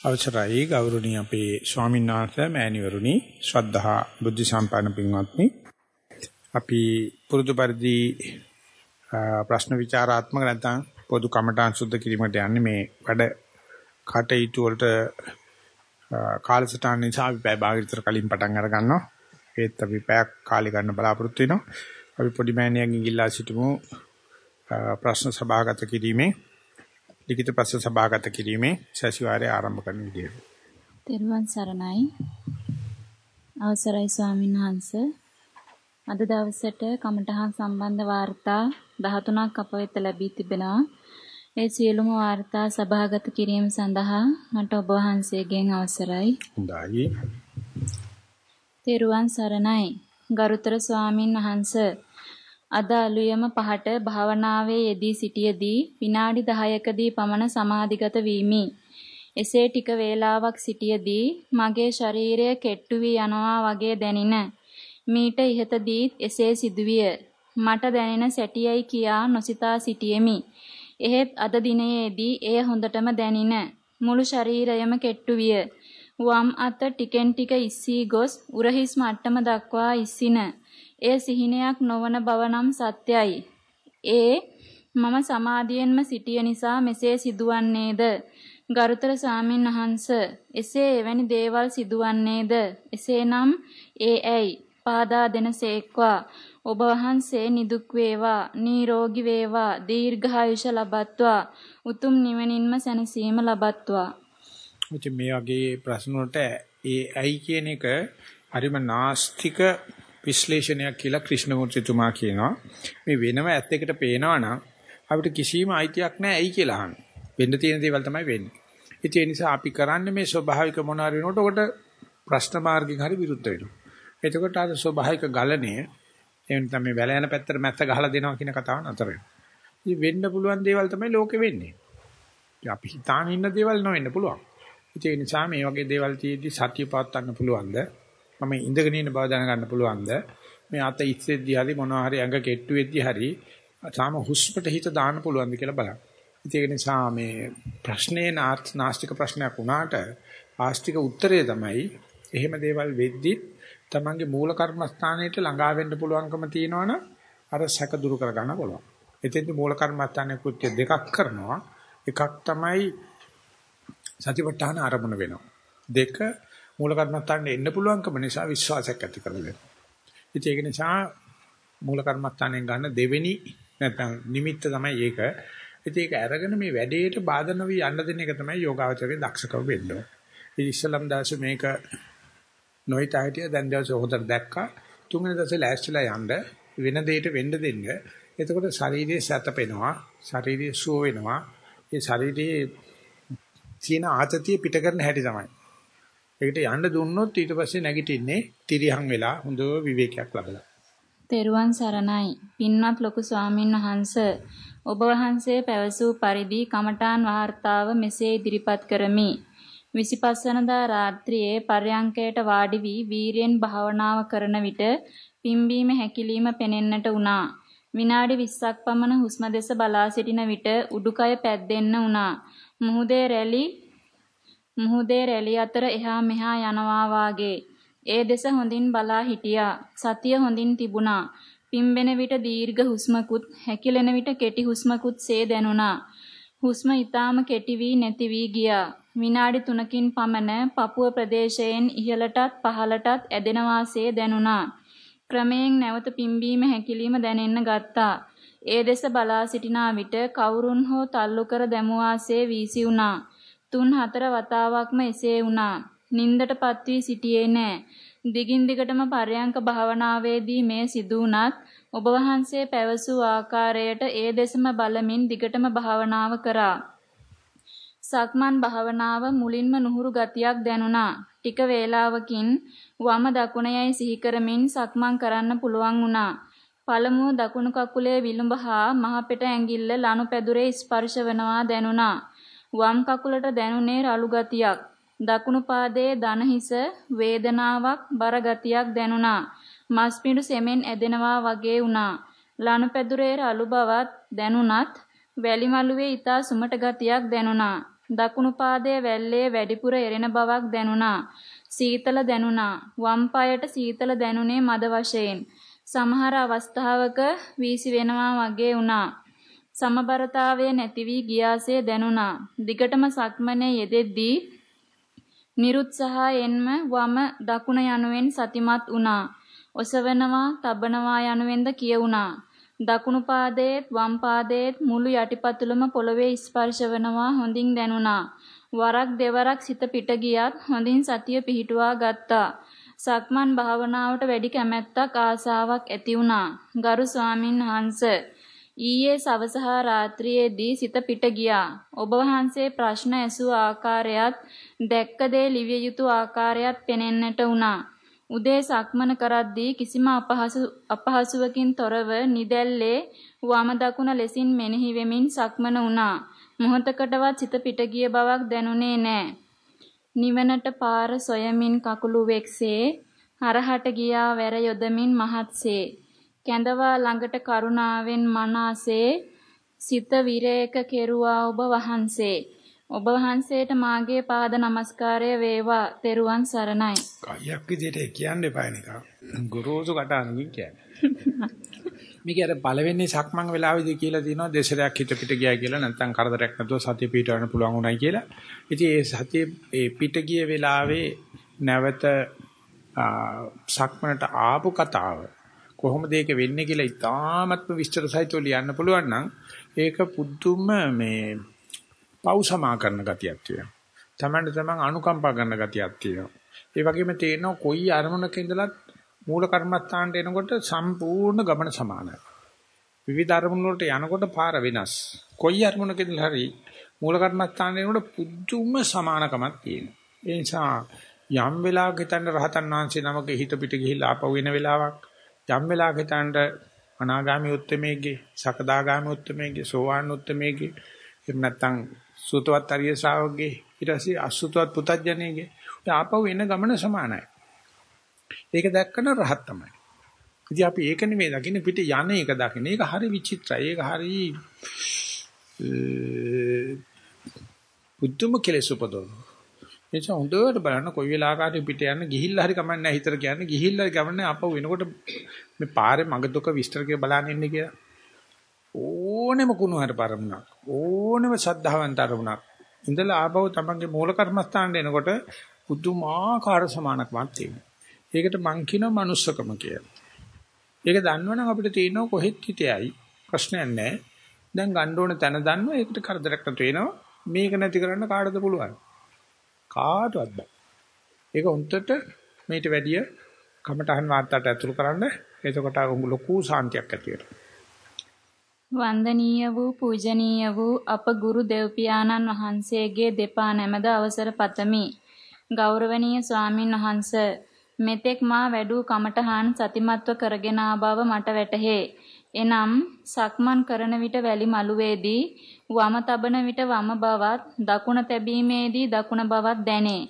අවසරයි ගෞරවනීය අපේ ස්වාමීන් වහන්සේ මෑණිවරුනි ශ්‍රද්ධහා බුද්ධ සම්පන්න පින්වත්නි. අපි පුරුදු පරිදි ප්‍රශ්න විචාරාත්මක නැත්නම් පොදු කමඨාන් සුද්ධ කිරීමට යන්නේ මේ වැඩ කටයුතු වලට කාලසටහන නිසා අපි පැය භාගයකට කලින් පටන් අර ගන්නවා. ඒත් අපි පැයක් කාලේ ගන්න බලාපොරොත්තු වෙනවා. අපි පොඩි මෑණියන්ගෙන් ඉල්ලා සිටිමු ප්‍රශ්න සභාගත කිරීමේ. ලිඛිත ප්‍රශ්න සභාගත කිරීමේ සැසිවාරය ආරම්භ කරන විදියට. තෙරුවන් සරණයි. අවසරයි ස්වාමීන් වහන්ස. අද දවසට කමඨහන් සම්බන්ධ වාර්තා 13ක් අප වෙත ලැබී තිබෙනවා. ඒ සියලුම වාර්තා සභාගත කිරීම සඳහා මට ඔබ වහන්සේගෙන් අවසරයි. හොඳයි. තෙරුවන් සරණයි. ගරුතර ස්වාමින් වහන්සේ අද අලුයම පහට භාවනාවේ යෙදී සිටියේදී විනාඩි 10කදී පමණ සමාධිගත වීමි. එසේ ටික වේලාවක් සිටියේදී මගේ ශරීරය කෙට්ටු වී යනවා වගේ දැනින. මීට ඉහතදී එසේ සිදුවිය. මට දැනෙන සැටියයි කියා නොසිතා සිටියෙමි. එහෙත් අද දිනයේදී එය හොඳටම දැනින. මුළු ශරීරයම කෙට්ටු විය. වම් අත ටිකෙන් ටික ඉස්සී ගොස් උරහිස් මට්ටම දක්වා ඉස්සින. එය සිහිනයක් නොවන බව නම් සත්‍යයි. ඒ මම සමාධියෙන්ම සිටිය නිසා මෙසේ සිදුවන්නේද? ගරුතර සාමින් වහන්ස එසේ එවැනි දේවල් සිදුවන්නේද? එසේනම් ඒ ඇයි පාදා දෙනසේක්වා ඔබ වහන්සේ නිදුක් වේවා නිරෝගී වේවා දීර්ඝායුෂ ලබත්වා උතුම් නිවනින්ම සැනසීම ලබත්වා ඉතින් මේ වගේ ප්‍රශ්න වලට ඒ ඇයි කියන එක හරිම නාස්තික විශ්ලේෂණයක් කියලා ක්‍රිෂ්ණමූර්තිතුමා කියනවා. මේ වෙනම ඇත්ත එකට පේනවා නම් අපිට කිසිම අයිතියක් නැහැ ඇයි කියලා අහන්න. වෙන්න තියෙන දේවල් තමයි වෙන්නේ. ඒ නිසා අපි කරන්නේ මේ ස්වභාවික මොනාර වෙනකොට ඔකට ප්‍රශ්න මාර්ගයෙන් හරි විරුද්ධ වෙනවා. එතකොට අර ස්වභාවික ගලණය එහෙම තමයි වැල යන පැත්තට මැත්ත ගහලා දෙනවා කියන කතාව නතර වෙනවා. ඉතින් වෙන්න පුළුවන් දේවල් තමයි ලෝකෙ වෙන්නේ. අපි හිතාන ඉන්න දේවල් නොවෙන්න පුළුවන්. ඒ නිසා මේ වගේ දේවල් තියෙද්දි සතිය පවත්වන්න පුළුවන්ද? මම ඉඳගෙන ඉන්න බව දැනගන්න පුළුවන්ද? මේ අත ඉස්සෙද්දී හරි මොනවා හරි ඇඟ කෙට්ටු වෙද්දී හරි තාම හුස්මට හිත දාන්න පුළුවන්ද කියලා බලන්න. ඒක නිසා මේ ප්‍රශ්නේ නාස්තික ප්‍රශ්නයක් වුණාට ආස්තික උත්තරය තමයි එහෙම දේවල් වෙද්දී තමන්ගේ මූල කර්මස්ථානයට ළඟා වෙන්න පුළුවන්කම තියෙනවනම් අර සැක දුරු කර ගන්න පුළුවන්. එතෙන්දී මූල කර්මස්ථානයේ කෘත්‍ය දෙකක් කරනවා. එකක් තමයි සතිපට්ඨාන ආරමුණ වෙනවා. දෙක මූල කර්මස්ථානෙට එන්න පුළුවන්කම නිසා විශ්වාසයක් ඇති කරගන්න. ඉතින් ඒක නිසා මූල කර්මස්ථානෙන් ගන්න දෙවෙනි නැත්නම් නිමිත්ත තමයි ඒක. ඉතින් ඒක අරගෙන මේ වැඩේට බාධා නොවි යන්න දෙන එක තමයි යෝගාවචරයේ දක්ෂකම වෙන්න ඕනේ. ඉතින් ඉස්ලාම් දාස මේක නොහිතා හිටිය දැන් දවසේ හොදට දැක්කා. තුන්වෙනි දවසේ ලෑස්තිලා යන්න වෙන දෙයකට වෙන්න දෙන්න. එතකොට ශරීරයේ සැතපෙනවා, ශරීරයේ සුව වෙනවා. ඒ ශරීරයේ තියෙන ආතතිය පිට කරන හැටි තමයි. ඒකට යන්න දුන්නොත් ඊට පස්සේ නැගිටින්නේ තිරියන් වෙලා හොඳ විවේකයක් ලබලා. තෙරුවන් සරණයි. පින්වත් ලොකු ස්වාමින් වහන්සේ ඔබ වහන්සේ පැවසූ පරිදි කමඨාන් වාර්තාව මෙසේ ඉදිරිපත් කරමි. 25 වනදා රාත්‍රියේ පර්යංකයට වාඩි වී වීරියෙන් භාවනාව කරන විට පිම්බීම හැකිලිම පෙනෙන්නට වුණා. විනාඩි 20ක් පමණ හුස්ම දෙස බලා සිටින විට උඩුකය පැද්දෙන්න වුණා. මුහුදේ රැලි මුහුදේ රැලි අතර එහා මෙහා යනවා වාගේ. ඒ දෙස හොඳින් බලා හිටියා. සතිය හොඳින් තිබුණා. පිම්බෙන විට දීර්ඝ හුස්මකුත් හැකිලෙන විට කෙටි හුස්මකුත් සේ දැනුණා. හුස්ම ඊටාම කෙටි වී නැති වී ගියා. විනාඩි 3කින් පමණ පපුව ප්‍රදේශයෙන් ඉහළටත් පහළටත් ඇදෙන වාසේ දැනුණා. ක්‍රමයෙන් නැවත පිම්බීම හැකිලිම දැනෙන්න ගත්තා. ඒ දෙස බලා සිටිනා විට කවුරුන් හෝ තල්ලු කර දැමුවාසේ වීසි වුණා. තුන් හතර වතාවක්ම එසේ වුණා. නින්දටපත් වී සිටියේ නෑ. දිගින් දිගටම පරයන්ක භාවනාවේදී මේ සිදු වුණත් ඔබ වහන්සේ පැවසූ ආකාරයට ඒ දෙසම බලමින් දිගටම භාවනාව කරා. සක්මන් භාවනාව මුලින්ම නුහුරු ගතියක් දැනුණා. ටික වේලාවකින් වම දකුණයයි සිහි කරමින් සක්මන් කරන්න පුළුවන් වුණා. පළමුව දකුණු කකුලේ විලුඹ හා මහපෙට ඇඟිල්ල ලනුපැදුරේ ස්පර්ශ වෙනවා දැනුණා. වම් කකුලට දැනුනේ රළු ගතියක්. දකුණු පාදයේ දන හිස වේදනාවක් බර ගතියක් දැනුණා. මස්පිඩු සෙමෙන් ඇදෙනවා වගේ වුණා. ලනුපැදුරේ රළු බවත් දැනුණත් වැලි මළුවේ ඊතා සුමට ගතියක් දැනුණා. දකුණු පාදයේ වැල්ලේ වැඩිපුර එරෙන බවක් දැනුණා. සීතල දැනුණා. වම් පායට සීතල දැනුනේ මද වශයෙන්. සමහර අවස්ථාවක වීසි වෙනවා වගේ වුණා. සමබරතාවය නැති වී ගියාසේ දැනුණා. දිගටම සක්මනේ යෙදෙද්දී නිරුත්සාහයෙන්ම වම දකුණ යනුවෙන් සතිමත් වුණා. ඔසවනවා, තබනවා යනුවෙන්ද කියුණා. දකුණු පාදයේත් වම් පාදයේත් මුළු යටිපතුලම පොළවේ ස්පර්ශ වෙනවා හොඳින් දැනුණා. වරක් දෙවරක් සිත පිට ගියත් හොඳින් සතිය පිහිටුවා ගත්තා. සක්මන් භාවනාවට වැඩි කැමැත්තක් ආසාවක් ඇති වුණා. ගරු ස්වාමින් වහන්සේ ඊයේ සවස හා රාත්‍රියේදී සිත පිට ගියා. ඔබ වහන්සේ ප්‍රශ්න ඇසූ ආකාරයත් දැක්ක දේ ලිවිය යුතු ආකාරයත් පෙනෙන්නට වුණා. උදේ සක්මන කරද්දී කිසිම අපහසු අපහසුවකින් තොරව නිදැල්ලේ වම දකුණ ලෙසින් මෙනෙහි වෙමින් සක්මන වුණා. මොහොතකටවත් සිත පිට ගිය බවක් දැනුනේ නැහැ. නිවනට පාර සොයමින් කකුළු වෙක්සේ හරහට ගියා වැර යොදමින් මහත්සේ කැඳවා ළඟට කරුණාවෙන් මනසේ සිත විරේක කෙරුවා ඔබ වහන්සේ ඔබ වහන්සේට මාගේ පාද නමස්කාරය වේවා තෙරුවන් සරණයි. කයියක් විදිහට කියන්න එපා නිකන්. ගුරුසු කටහඬකින් කියන්නේ. මේක අර පළවෙනි සක්මන් වෙලාවේදී කියලා තියෙනවා දෙසරයක් හිත පිට ගියා කියලා නැත්නම් කරදරයක් නැතුව සතිය පිටවන්න පුළුවන් උනායි කියලා. ඉතින් ඒ සතිය ඒ පිට ගිය වෙලාවේ නැවත සක්මනට ආපු කතාව කොහොමද ඒක වෙන්නේ කියලා ඉතාමත්ම විස්තර සහිතව ලියන්න පුළුවන් නම් ඒක පුදුම මේ පෞසමා කරන ගතියක් තියෙනවා. තමන්ට තමන් අනුකම්පා කරන ගතියක් තියෙනවා. ඒ වගේම තේරෙනවා කොයි අරමුණක ඉඳලත් මූල කර්මස්ථානට එනකොට සම්පූර්ණ ගමන සමානයි. විවිධ අරමුණු වලට යනකොට පාර වෙනස්. කොයි අරමුණකද හරි මූල කර්මස්ථානට එනකොට පුදුම සමානකමක් තියෙනවා. ඒ නිසා යම් වෙලාවක හිතන්න රහතන් වහන්සේ නමක හිත පිට ගිහිල්ලා ආපහු එන වෙලාවක් යම් වෙලාවක හිතන්න අනාගාමි උත්තමයේගේ සකදාගාමි උත්තමයේගේ සෝවාන් උත්තමයේගේ එහෙම නැත්නම් සුතවත් අරිය ශ්‍රාවකගේ ඊට පස්සේ අසුතවත් පුතඥයේගේ ආපහු එන ගමන සමානයි. ඒක දැක්කම රහත් තමයි. ඉතින් අපි ඒක නෙමෙයි දකින්නේ පිට යන එක දකින්නේ. ඒක හරි විචිත්‍රයි. ඒක හරි බුද්ධම කෙලෙස් උපදවන. එනිසා හොඳට බලන්න කොයි වෙලාවකට පිට යන්න ගිහිල්ලා හරි කමන්නේ නැහැ හිතර කියන්නේ ගිහිල්ලා ගමන්නේ අපව වෙනකොට මේ පාරේ මග දුක විස්තර කියලා බලන්න ඉන්නේ කියලා. ඕනෙම කුණු හර පරමුණක් ඕනෙම සද්ධාවන්ත අරමුණක් ඉඳලා ආපහු තමන්ගේ මූල කර්මස්ථානට එනකොට පුදුමාකාර සමානකමක් තියෙනවා. ඒකට මං කියනවා manussකම කියලා. ඒක දන්නවනම් අපිට තියෙනවා කොහෙත් හිතේයි ප්‍රශ්නයක් නැහැ. දැන් ගන්න ඕන තැන දන්නවා ඒකට කරදරයක් නැතු වෙනවා. මේක නැති කරන්න කාටද පුළුවන්? කාටවත් බෑ. ඒක උන්ටට මේට වැඩිය කමටහන් වාර්තාට ඇතුළු කරන්න එතකොට ලොකු සාන්තියක් ඇති වෙනවා. වන්දනීය වූ පූජනීය වූ අප ගුරු දෙව්පියාණන් වහන්සේගේ දෙපා නැමද අවසර පතමි. ගෞරවනීය ස්වාමින් වහන්සේ මෙතෙක් මා වැඩූ කමඨහන් සතිමත්ව කරගෙන බව මට වැටහේ. එනම් සක්මන් කරන විට වැලි මළුවේදී වම තබන විට වම බවත් දකුණ තැබීමේදී දකුණ බවත් දැනේ.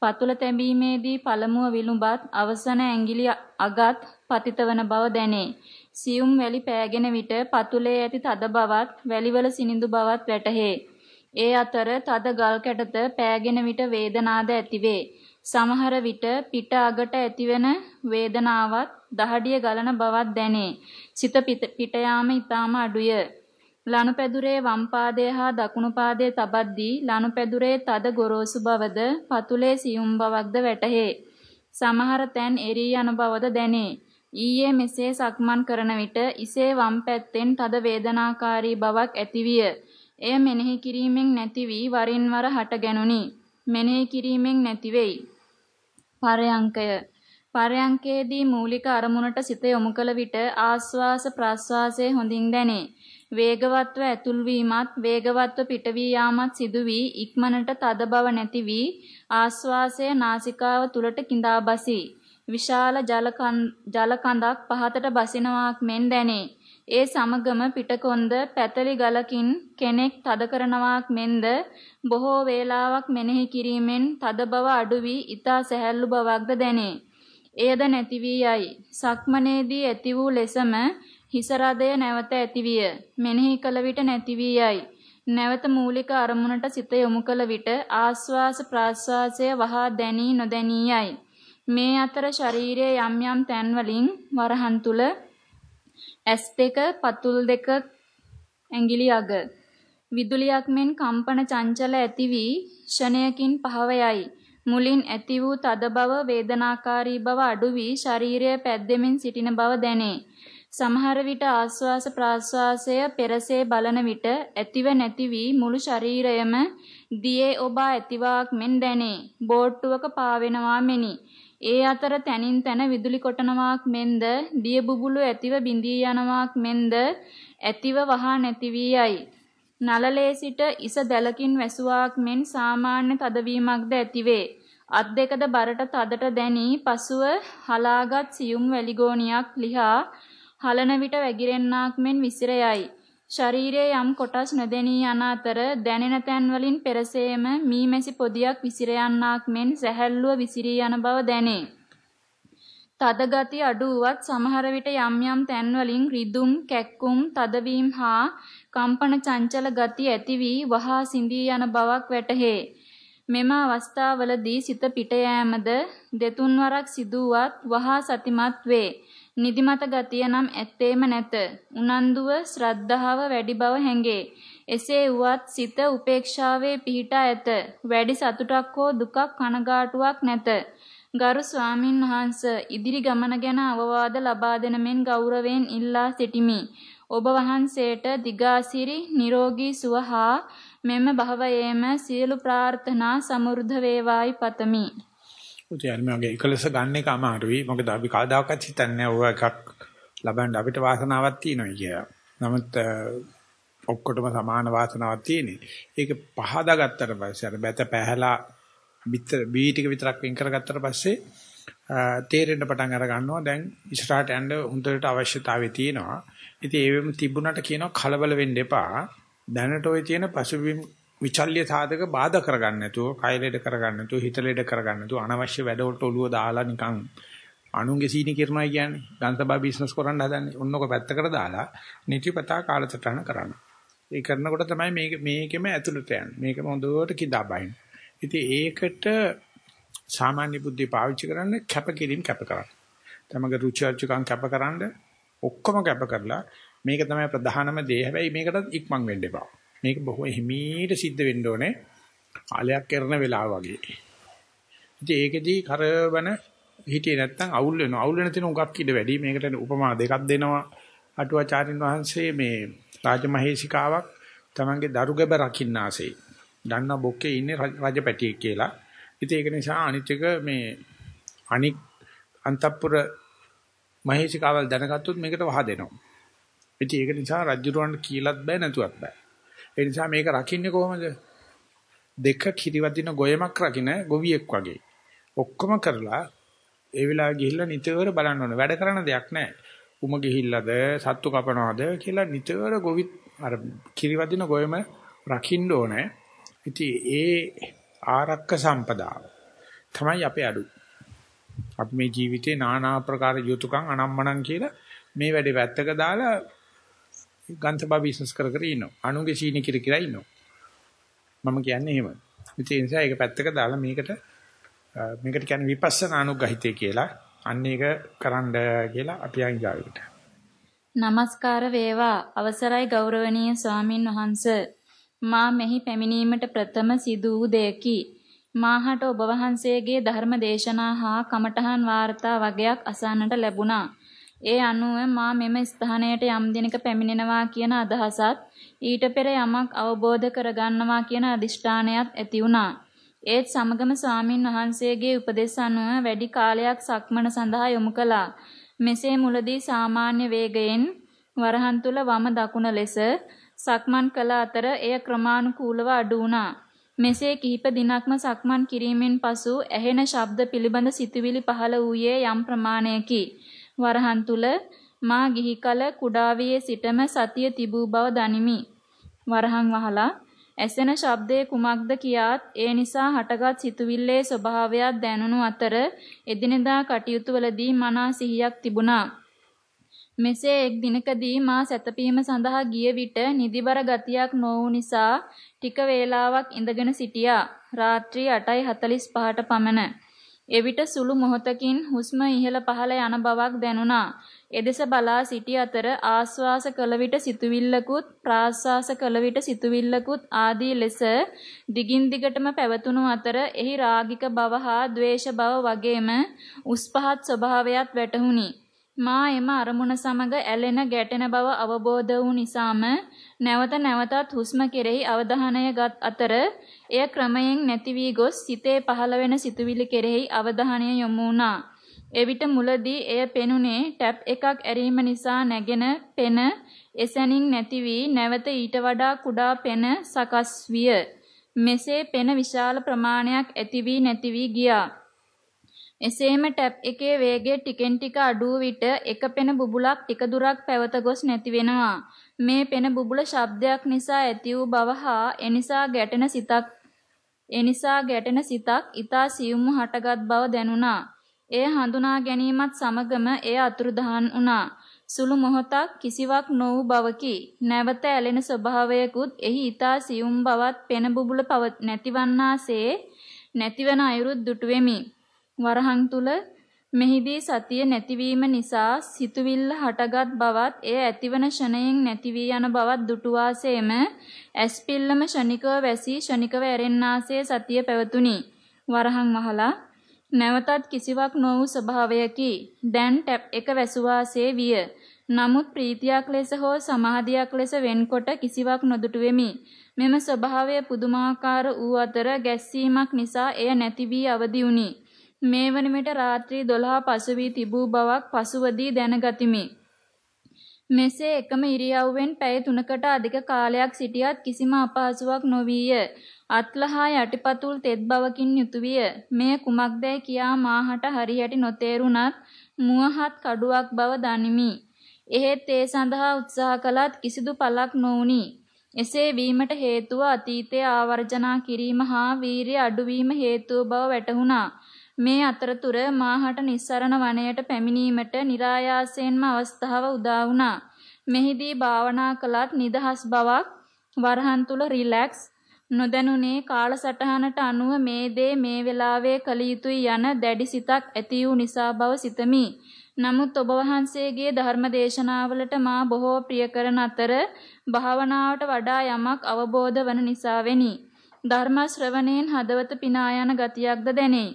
පතුල තැබීමේදී පළමුව විලුඹත් අවසන ඇඟිලි අගත් පතිතවන බව දැනේ. සියුම් වැලි පෑගෙන විට පතුලේ ඇති තද බවත් වැලිවල සිනිඳු බවත් වැටහේ. ඒ අතර තද ගල් කැටත පෑගෙන විට වේදනාද ඇතිවේ. සමහර විට පිට අගට ඇතිවන වේදනාවත් දහඩිය ගලන බවක් දැනේ. සිත පිට යාම ඊටාම අඩුය. ලනුපැදුරේ වම් පාදය හා දකුණු පාදය තබද්දී ලනුපැදුරේ තද ගොරෝසු බවද පතුලේ සියුම් බවක්ද වැටහේ. සමහර තැන් එරී යන බවද දැනේ. ඊයේ මෙසේ සක්මන් කරන විට ඉසේ වම් පැත්තෙන් තද වේදනාකාරී බවක් ඇතිවිය. එය මෙනෙහි කිරීමෙන් නැති වී වරින් වර හට ගැනුනි. මෙනෙහි කිරීමෙන් නැති වෙයි. පරයන්කය පරයන්කේදී මූලික අරමුණට සිත යොමු කළ විට ආස්වාස ප්‍රාස්වාසයේ හොඳින් දැනේ. වේගවත්ව ඇතුල් වීමත් වේගවත්ව පිටවී යාමත් සිදු වී ඉක්මනට තද බව නැති වී ආස්වාසය නාසිකාව තුලට கிඳා බසී. විශාල ජල කඳක් පහතට බසිනවාක් මෙන් දැනේ. ඒ සමගම පිටකොන්ද පැතලි ගලකින් කෙනෙක් තද කරනවාක් මෙන්ද බොහෝ වේලාවක් මෙනෙහි කිරීමෙන් තද බව අඩු වී ඊතා සැහැල්ලු බවක්ද දැනේ. එයද නැති වී යයි. සක්මනේදී ඇති වූ ලෙසම හිස රදය නැවත ඇතිවිය. මෙනෙහි කළ විට නැති වී යයි. නැවත මූලික අරමුණට සිත යොමු කළ විට ආස්වාස ප්‍රාස්වාසය වහා දැනී නොදැනී යයි. මේ අතර ශරීරයේ යම් යම් තැන්වලින් වරහන් තුල S2 පතුල් දෙක ඇඟිලි අග විදුලියක් මෙන් කම්පන චංචල ඇති වී ෂණයකින් පහව යයි. මුලින් ඇති වූ තද බව වේදනාකාරී බව අඩු වී ශරීරය පැද්දෙමින් සිටින බව දැනේ. සමහර විට ආස්වාස ප්‍රාස්වාසය පෙරසේ බලන විට ඇතිව නැති වී මුළු ශරීරයම දියේ ඔබා ඇතිවාක් මෙන් දැනේ. බෝට්ටුවක පාවෙනවා මෙනි. ඒ අතර තනින් තන විදුලි කොටනවාක් මෙන්ද දිය බුබුලු ඇතිව බිඳී යනවාක් මෙන්ද ඇතිව වහා නැති වී යයි. නලලේ සිට ඉස දැලකින් වැසුවාක් මෙන් සාමාන්‍ය තදවීමක්ද ඇතිවේ. අත් දෙකද බරට තදට දැනී පසුව හලාගත් සියුම් වැලිගෝනියක් ලිහා හලන විට වැగిරෙන්නාක් මෙන් විසිර යයි. ශරීරයේ යම් කොටස් නොදැනී යන අතර දැනෙන තැන් වලින් පෙරසේම මීමැසි පොදියක් විසිර යන්නාක් මෙන් සැහැල්ලුව විසිරී යන බව දැනේ. තද ගති අඩු වුවත් සමහර විට යම් යම් තැන් වලින් රිදුම්, කැක්කුම්, තදවීම හා කම්පන චංචල ගති ඇති වී වහා සිඳී යන බවක් වැටහේ. මෙම අවස්ථාවලදී සිත පිට යෑමද දෙතුන් වරක් සිදුවත් වහා සතිමත් වේ. නිදිමත ගතිය නම් ඇත්තේම නැත. උනන්දුව ශ්‍රද්ධාව වැඩි බව හැඟේ. එසේ වුවත් සිත උපේක්ෂාවේ පිහිටා ඇත. වැඩි සතුටක් හෝ දුකක් කනගාටුවක් නැත. ගරු ස්වාමින් වහන්ස ඉදිරි ගමන ගැන අවවාද ලබා දෙන මෙන් ගෞරවයෙන් ඉල්ලා සිටිමි. ඔබ වහන්සේට දිගාසිරි නිරෝගී සුව හා මෙම භවයේම සියලු ප්‍රාර්ථනා සමෘද්ධ වේවායි පතමි. උතියන් මගේ එකලස ගන්න එක අමාරුයි. මොකද අපි කවදාකවත් හිතන්නේ ඔය එකක් ලබන්න අපිට වාසනාවක් තියෙනවා කියලා. නමුත් ඔක්කොටම සමාන වාසනාවක් තියෙන්නේ. ඒක පහදා ගත්තට පස්සේ අර බැත පැහැලා විතර බී ටික විතරක් වෙන් කරගත්තට පස්සේ තේරෙන්න පටන් අර ගන්නවා දැන් ඉස්සරහට යන්න හොඳට අවශ්‍යතාවය තියෙනවා. ඉතින් ඒ වෙම තිබුණට කියනවා කලබල වෙන්න එපා. දැනට ওই තියෙන පසුබිම් විචල්්‍ය සාධක බාධා කරගන්න නැතුව, කය ලෙඩ කරගන්න නැතුව, හිත ලෙඩ කරගන්න නැතුව අනවශ්‍ය වැඩවලට ඔළුව දාලා නිකන් අනුන්ගේ සීනි කරනවා කියන්නේ. ගන්තබා බිස්නස් කරන්න හදන්නේ. ඔන්නක පැත්තකට දාලා නිතිපතා කාලසටහන කරන්න. ඒ කරනකොට තමයි මේක මේකෙම ඇතුළට යන්නේ. මේකම හොඳට කිදා බහින්න. ඉතින් ඒකට සාමාන්‍ය බුද්ධිය පාවිච්චි කරන්න කැපකිරීම කැප කරන්න. තමගේ රුචි අරුචිකම් කැප කරන්න ඔක්කොම කැප කරලා මේක තමයි ප්‍රධානම දේ. හැබැයි මේකටත් ඉක්මන් වෙන්න එපා. මේක බොහෝ හිමීට සිද්ධ වෙන්න ඕනේ. ආලයක් කරන වෙලාව වගේ. ඉතින් ඒකෙදී කරවන හිටියේ නැත්තම් අවුල් වෙනවා. අවුල් වෙන තැන උගක් ඉඩ වැඩි. මේකට උපමා දෙකක් දෙනවා. අටුවාචාරින් වහන්සේ මේ රාජමහේසිකාවක් තමන්ගේ දරුගැබ රකින්නාසේ. දන්න බොක්කේ ඉන්නේ රජපැටියෙක් කියලා. ඉතින් ඒක නිසා අනිත් එක මේ අනික් අන්තපුර මහේසිකාවල් දැනගත්තොත් මේකට වහ දෙනවා. ඉතින් ඒක නිසා රජුරවන්ට කියලාත් බෑ නැතුවත් බෑ. ඒ නිසා මේක රකින්නේ කොහොමද? දෙක කිරිවදින ගොයමක් රකින්න ගොවියෙක් වගේ. ඔක්කොම කරලා ඒ වෙලාවේ ගිහිල්ලා නිතර බලන්න ඕනේ. වැඩ කරන දෙයක් නැහැ. උම ගිහිල්ලාද සත්තු කපනවාද කියලා නිතර ගොවි අර කිරිවදින ගොයම රකින්න ඕනේ. ඉතින් ඒ ආරක්ක සම්පදාව තමයි අපේ අඩු. අපි මේ ජීවිතේ নানা ආකාර යුතුයකම් අනම්මනම් කියලා මේ වැඩේ වැත්තක දාලා ගන්තබා බිස්නස් කර කර ඉන්නවා. අනුගේ සීනි කිර කිර ඉන්නවා. මම කියන්නේ එහෙම. ඒ නිසා ඒක පැත්තක දාලා මේකට මේකට කියන්නේ විපස්සනා අනුගහිතය කියලා. අන්න ඒක කරන්න කියලා අපි අයින් ගාවට. নমස්කාර වේවා අවසරයි ගෞරවනීය ස්වාමින් වහන්ස මා මෙහි පැමිණීමට ප්‍රථම සිදු වූ දෙයකි මාහට ඔබ වහන්සේගේ ධර්ම දේශනා හා කමඨහන් වාර්තා වගයක් අසන්නට ලැබුණා ඒ අනුව මා මෙම ස්ථානයට යම් දිනක පැමිණෙනවා කියන අදහසත් ඊට පෙර යමක් අවබෝධ කරගන්නවා කියන අදිෂ්ඨානයත් ඇති වුණා. ඒත් සමගම ස්වාමින් වහන්සේගේ උපදෙස් අනුව වැඩි කාලයක් සක්මන සඳහා යොමු කළා. මෙසේ මුලදී සාමාන්‍ය වේගයෙන් වරහන් තුල වම දකුණ ලෙස සක්මන් කළ අතර එය ක්‍රමානුකූලව අඩු වුණා. මෙසේ කිහිප දිනක්ම සක්මන් කිරීමෙන් පසු ඇහෙන ශබ්ද පිළිබඳ සිතුවිලි පහළ වූයේ යම් ප්‍රමාණයකි. වරහන් තුල මා ගිහි කල කුඩා වියේ සිටම සතිය තිබූ බව දනිමි. වරහන් වහලා ඇසෙන ශබ්දයේ කුමක්ද කියාත් ඒ නිසා හටගත් සිතුවිල්ලේ ස්වභාවයක් දැනුණු අතර එදිනෙදා කටයුතු වලදී මනා සිහියක් තිබුණා. මෙසේ එක් දිනකදී මා සැතපීම සඳහා ගිය විට නිදිබර ගතියක් නොවු නිසා ටික වේලාවක් ඉඳගෙන සිටියා. රාත්‍රී 8:45ට පමණ. එවිට සුළු මොහොතකින් හුස්ම ඉහළ පහළ යන බවක් දැනුණා. එදෙස බලා සිටි අතර ආස්වාස කළ විට සිතුවිල්ලකුත් ප්‍රාස්වාස කළ විට සිතුවිල්ලකුත් ආදී ලෙස දිගින් දිගටම පැවතුණු අතර එහි රාගික බව හා ද්වේෂ බව වගේම උස් පහත් ස්වභාවයත් වැටහුණි. මා එම අරමුණ සමග ඇලෙන ගැටෙන බව අවබෝධ වූ නිසාම නැවත නැවතත් හුස්ම කෙරෙහි අවධානය ගත් අතර එය ක්‍රමයෙන් නැති වී ගොස් සිතේ පහළ වෙන සිතුවිලි කෙරෙහි අවධානය යොමු වුණා. එවිට මුලදී එය පෙනුනේ ටැප් එකක් ඇරීම නිසා නැගෙන පෙන එසැනින් නැති වී නැවත ඊට වඩා කුඩා පෙන සකස් විය. මෙසේ පෙන විශාල ප්‍රමාණයක් ඇති වී නැති වී ගියා. එසේම ටැප් එකේ වේගය ටිකෙන් ටික අඩු විට එක පෙන බුබුලක් ටික දුරක් පැවත ගොස් නැති වෙනවා. මේ පෙන බුබුල ශබ්දයක් නිසා ඇති වූ බව හා එනිසා ගැටෙන සිතක් එනිසා ගැටෙන සිතක් ඊතා සියුම්ව හටගත් බව දැනුණා. එය හඳුනා ගැනීමත් සමගම එය අතුරුදහන් වුණා. සුළු මොහොතක් කිසිවක් නොවු බවකි. නැවත ඇලෙන ස්වභාවයකුත් එහි ඊතා සියුම් බවත් පෙන බුබුල නැතිවන්නාසේ නැතිවන අයුරුත් දුටුවෙමි. වරහන් තුල මෙහිදී සතිය නැතිවීම නිසා සිතුවිල්ල හටගත් බවත් එය ඇතිවන ෂණයෙන් නැති වී යන බවත් දුටුවාසේම ඇස්පිල්ලම ෂණිකව වැසී ෂණිකව ඇරෙන්නාසේ සතිය පැවතුණි. වරහන් වහලා නැවතත් කිසිවක් නො වූ ස්වභාවයකි. දැන් ටැප් එක වැසුවාසේ විය. නමුත් ප්‍රීතියක් ලෙස හෝ සමාධියක් ලෙස වෙන්කොට කිසිවක් නොදුටු වෙමි මෙම ස්වභාවය පුදුමාකාර වූ අතර ගැස්සීමක් නිසා එය නැති වී අවදි වුණි. මේ වන විට රාත්‍රී 12 පසු වී තිබූ බවක් පසුවදී දැනගතිමි. මෙසේ එකම ඉරියව්වෙන් පැය 3කට අධික කාලයක් සිටියත් කිසිම අපහසුාවක් නොවිය. අත්ලහා යටිපතුල් තෙත් බවකින් යුතු විය. මේ කුමක්දයි කියා මාහට හරියට නොතේරුණත් මුවහත් කඩුවක් බව දනිමි. එහෙත් ඒ සඳහා උත්සාහ කළත් කිසිදු පළක් නොවුනි. එසේ වීමට හේතුව අතීතයේ ආවර්ජනා කිරීම හා වීරිය අඩුවීම හේතුව බව වැටහුණා. මේ අතරතුර මාහට නිස්සරණ වනයට පැමිණීමට નિરાයාසයෙන්ම අවස්ථාව උදා වුණා. මෙහිදී භාවනා කළත් නිදහස් බවක් වරහන් තුල රිලැක්ස් නොදැනුනේ කාලසටහනට අනුව මේ දේ මේ වෙලාවේ කළ යුතුයි යන දැඩි සිතක් ඇති වූ නිසා බව සිතමි. නමුත් ඔබ වහන්සේගේ ධර්ම දේශනාවලට මා බොහෝ ප්‍රිය කරන අතර භාවනාවට වඩා යමක් අවබෝධ වන නිසා වෙනි. ධර්ම ශ්‍රවණයෙන් හදවත පිනා යන ගතියක්ද දැනේ.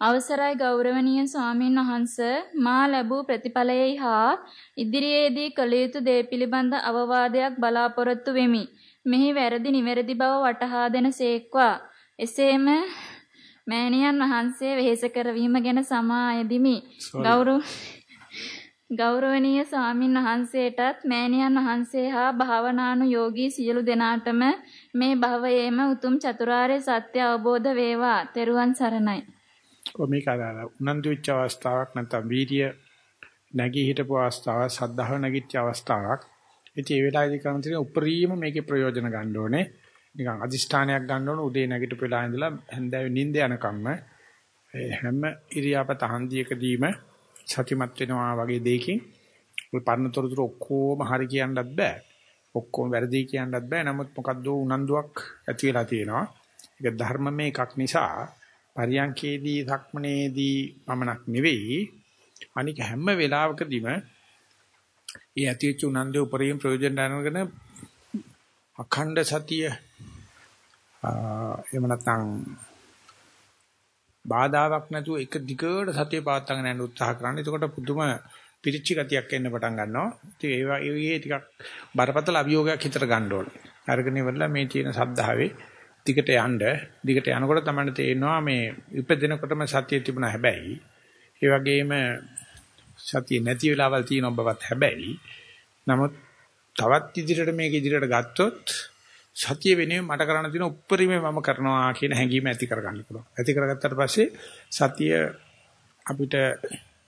අවසරයි ගෞරවනීය ස්වාමීන් වහන්ස මා ලැබූ ප්‍රතිඵලයේ හා ඉදිරියේදී කළ යුතු දේ පිළිබඳ අවවාදයක් බලාපොරොත්තු වෙමි. මෙහි වැරදි නිවැරදි බව වටහා දෙන සේක්වා. එසේම මෑණියන් වහන්සේ වෙහෙස කරවීම ගැන සමායදිමි. ගෞරව ගෞරවනීය ස්වාමින් වහන්සේටත් මෑණියන් වහන්සේ හා භාවනානුයෝගී සියලු දෙනාටම මේ භවයේම උතුම් චතුරාර්ය සත්‍ය අවබෝධ වේවා. තෙරුවන් සරණයි. මේක අර උනන්දු වෙච්ච අවස්ථාවක් නැත්නම් වීර්ය නැගී හිටපු අවස්ථාවක් සද්ධාව නැගිච්ච අවස්ථාවක්. ඉතින් ඒ වෙලාවේදී කරන තියෙන උපරිම මේකේ ප්‍රයෝජන ගන්න ඕනේ. නිකන් අදිෂ්ඨානයක් ගන්න ඕනේ උදේ නැගිටපු වෙලාව ඉඳලා හැන්දෑවේ නිින්ද යනකම්ම හැම ඉරියාපත හන්දියකදීම සතිමත් වෙනවා වගේ දෙයකින් ඔය පරණතොරතුරු ඔක්කොම හරි කියන්නත් බෑ. ඔක්කොම වැරදි කියන්නත් බෑ. නමුත් මොකද්ද උනන්දුවක් ඇති වෙලා තියෙනවා. ඒක ධර්මමය එකක් නිසා පරියන්කේදී සක්මනේදී පමණක් නෙවෙයි අනික හැම වෙලාවකදීම ඒ ඇතිවෙච්ච උනන්දේ උපරිම ප්‍රයෝජන ගන්නගෙන අඛණ්ඩ සතිය එහෙම නැත්නම් බාධාවක් නැතුව එක දිගට සතිය පවත්වාගෙන යන්න උත්සාහ කරන්න. එතකොට පුදුම පිරිච්ච ගතියක් එන්න පටන් ගන්නවා. ඉතින් ඒ වගේ ටිකක් බරපතල අභියෝගයක් හිතට ගන්න ඕනේ. අරගෙන ඉවරලා මේ තියෙන සද්ධාවේ දිගට යන්න දිගට යනකොට තමයි තේරෙනවා මේ ඉපදෙනකොටම සතිය තිබුණා හැබැයි ඒ වගේම සතිය නැති වෙලාවල් තියෙන බවත් හැබැයි නමුත් තවත් ඉදිරියට මේක ඉදිරියට ගත්තොත් සතිය වෙනුවෙන් මට කරන්න තියෙන උප්පරිමේ මම කරනවා කියන හැඟීම ඇති කරගන්න පුළුවන්. ඇති කරගත්තට පස්සේ සතිය අපිට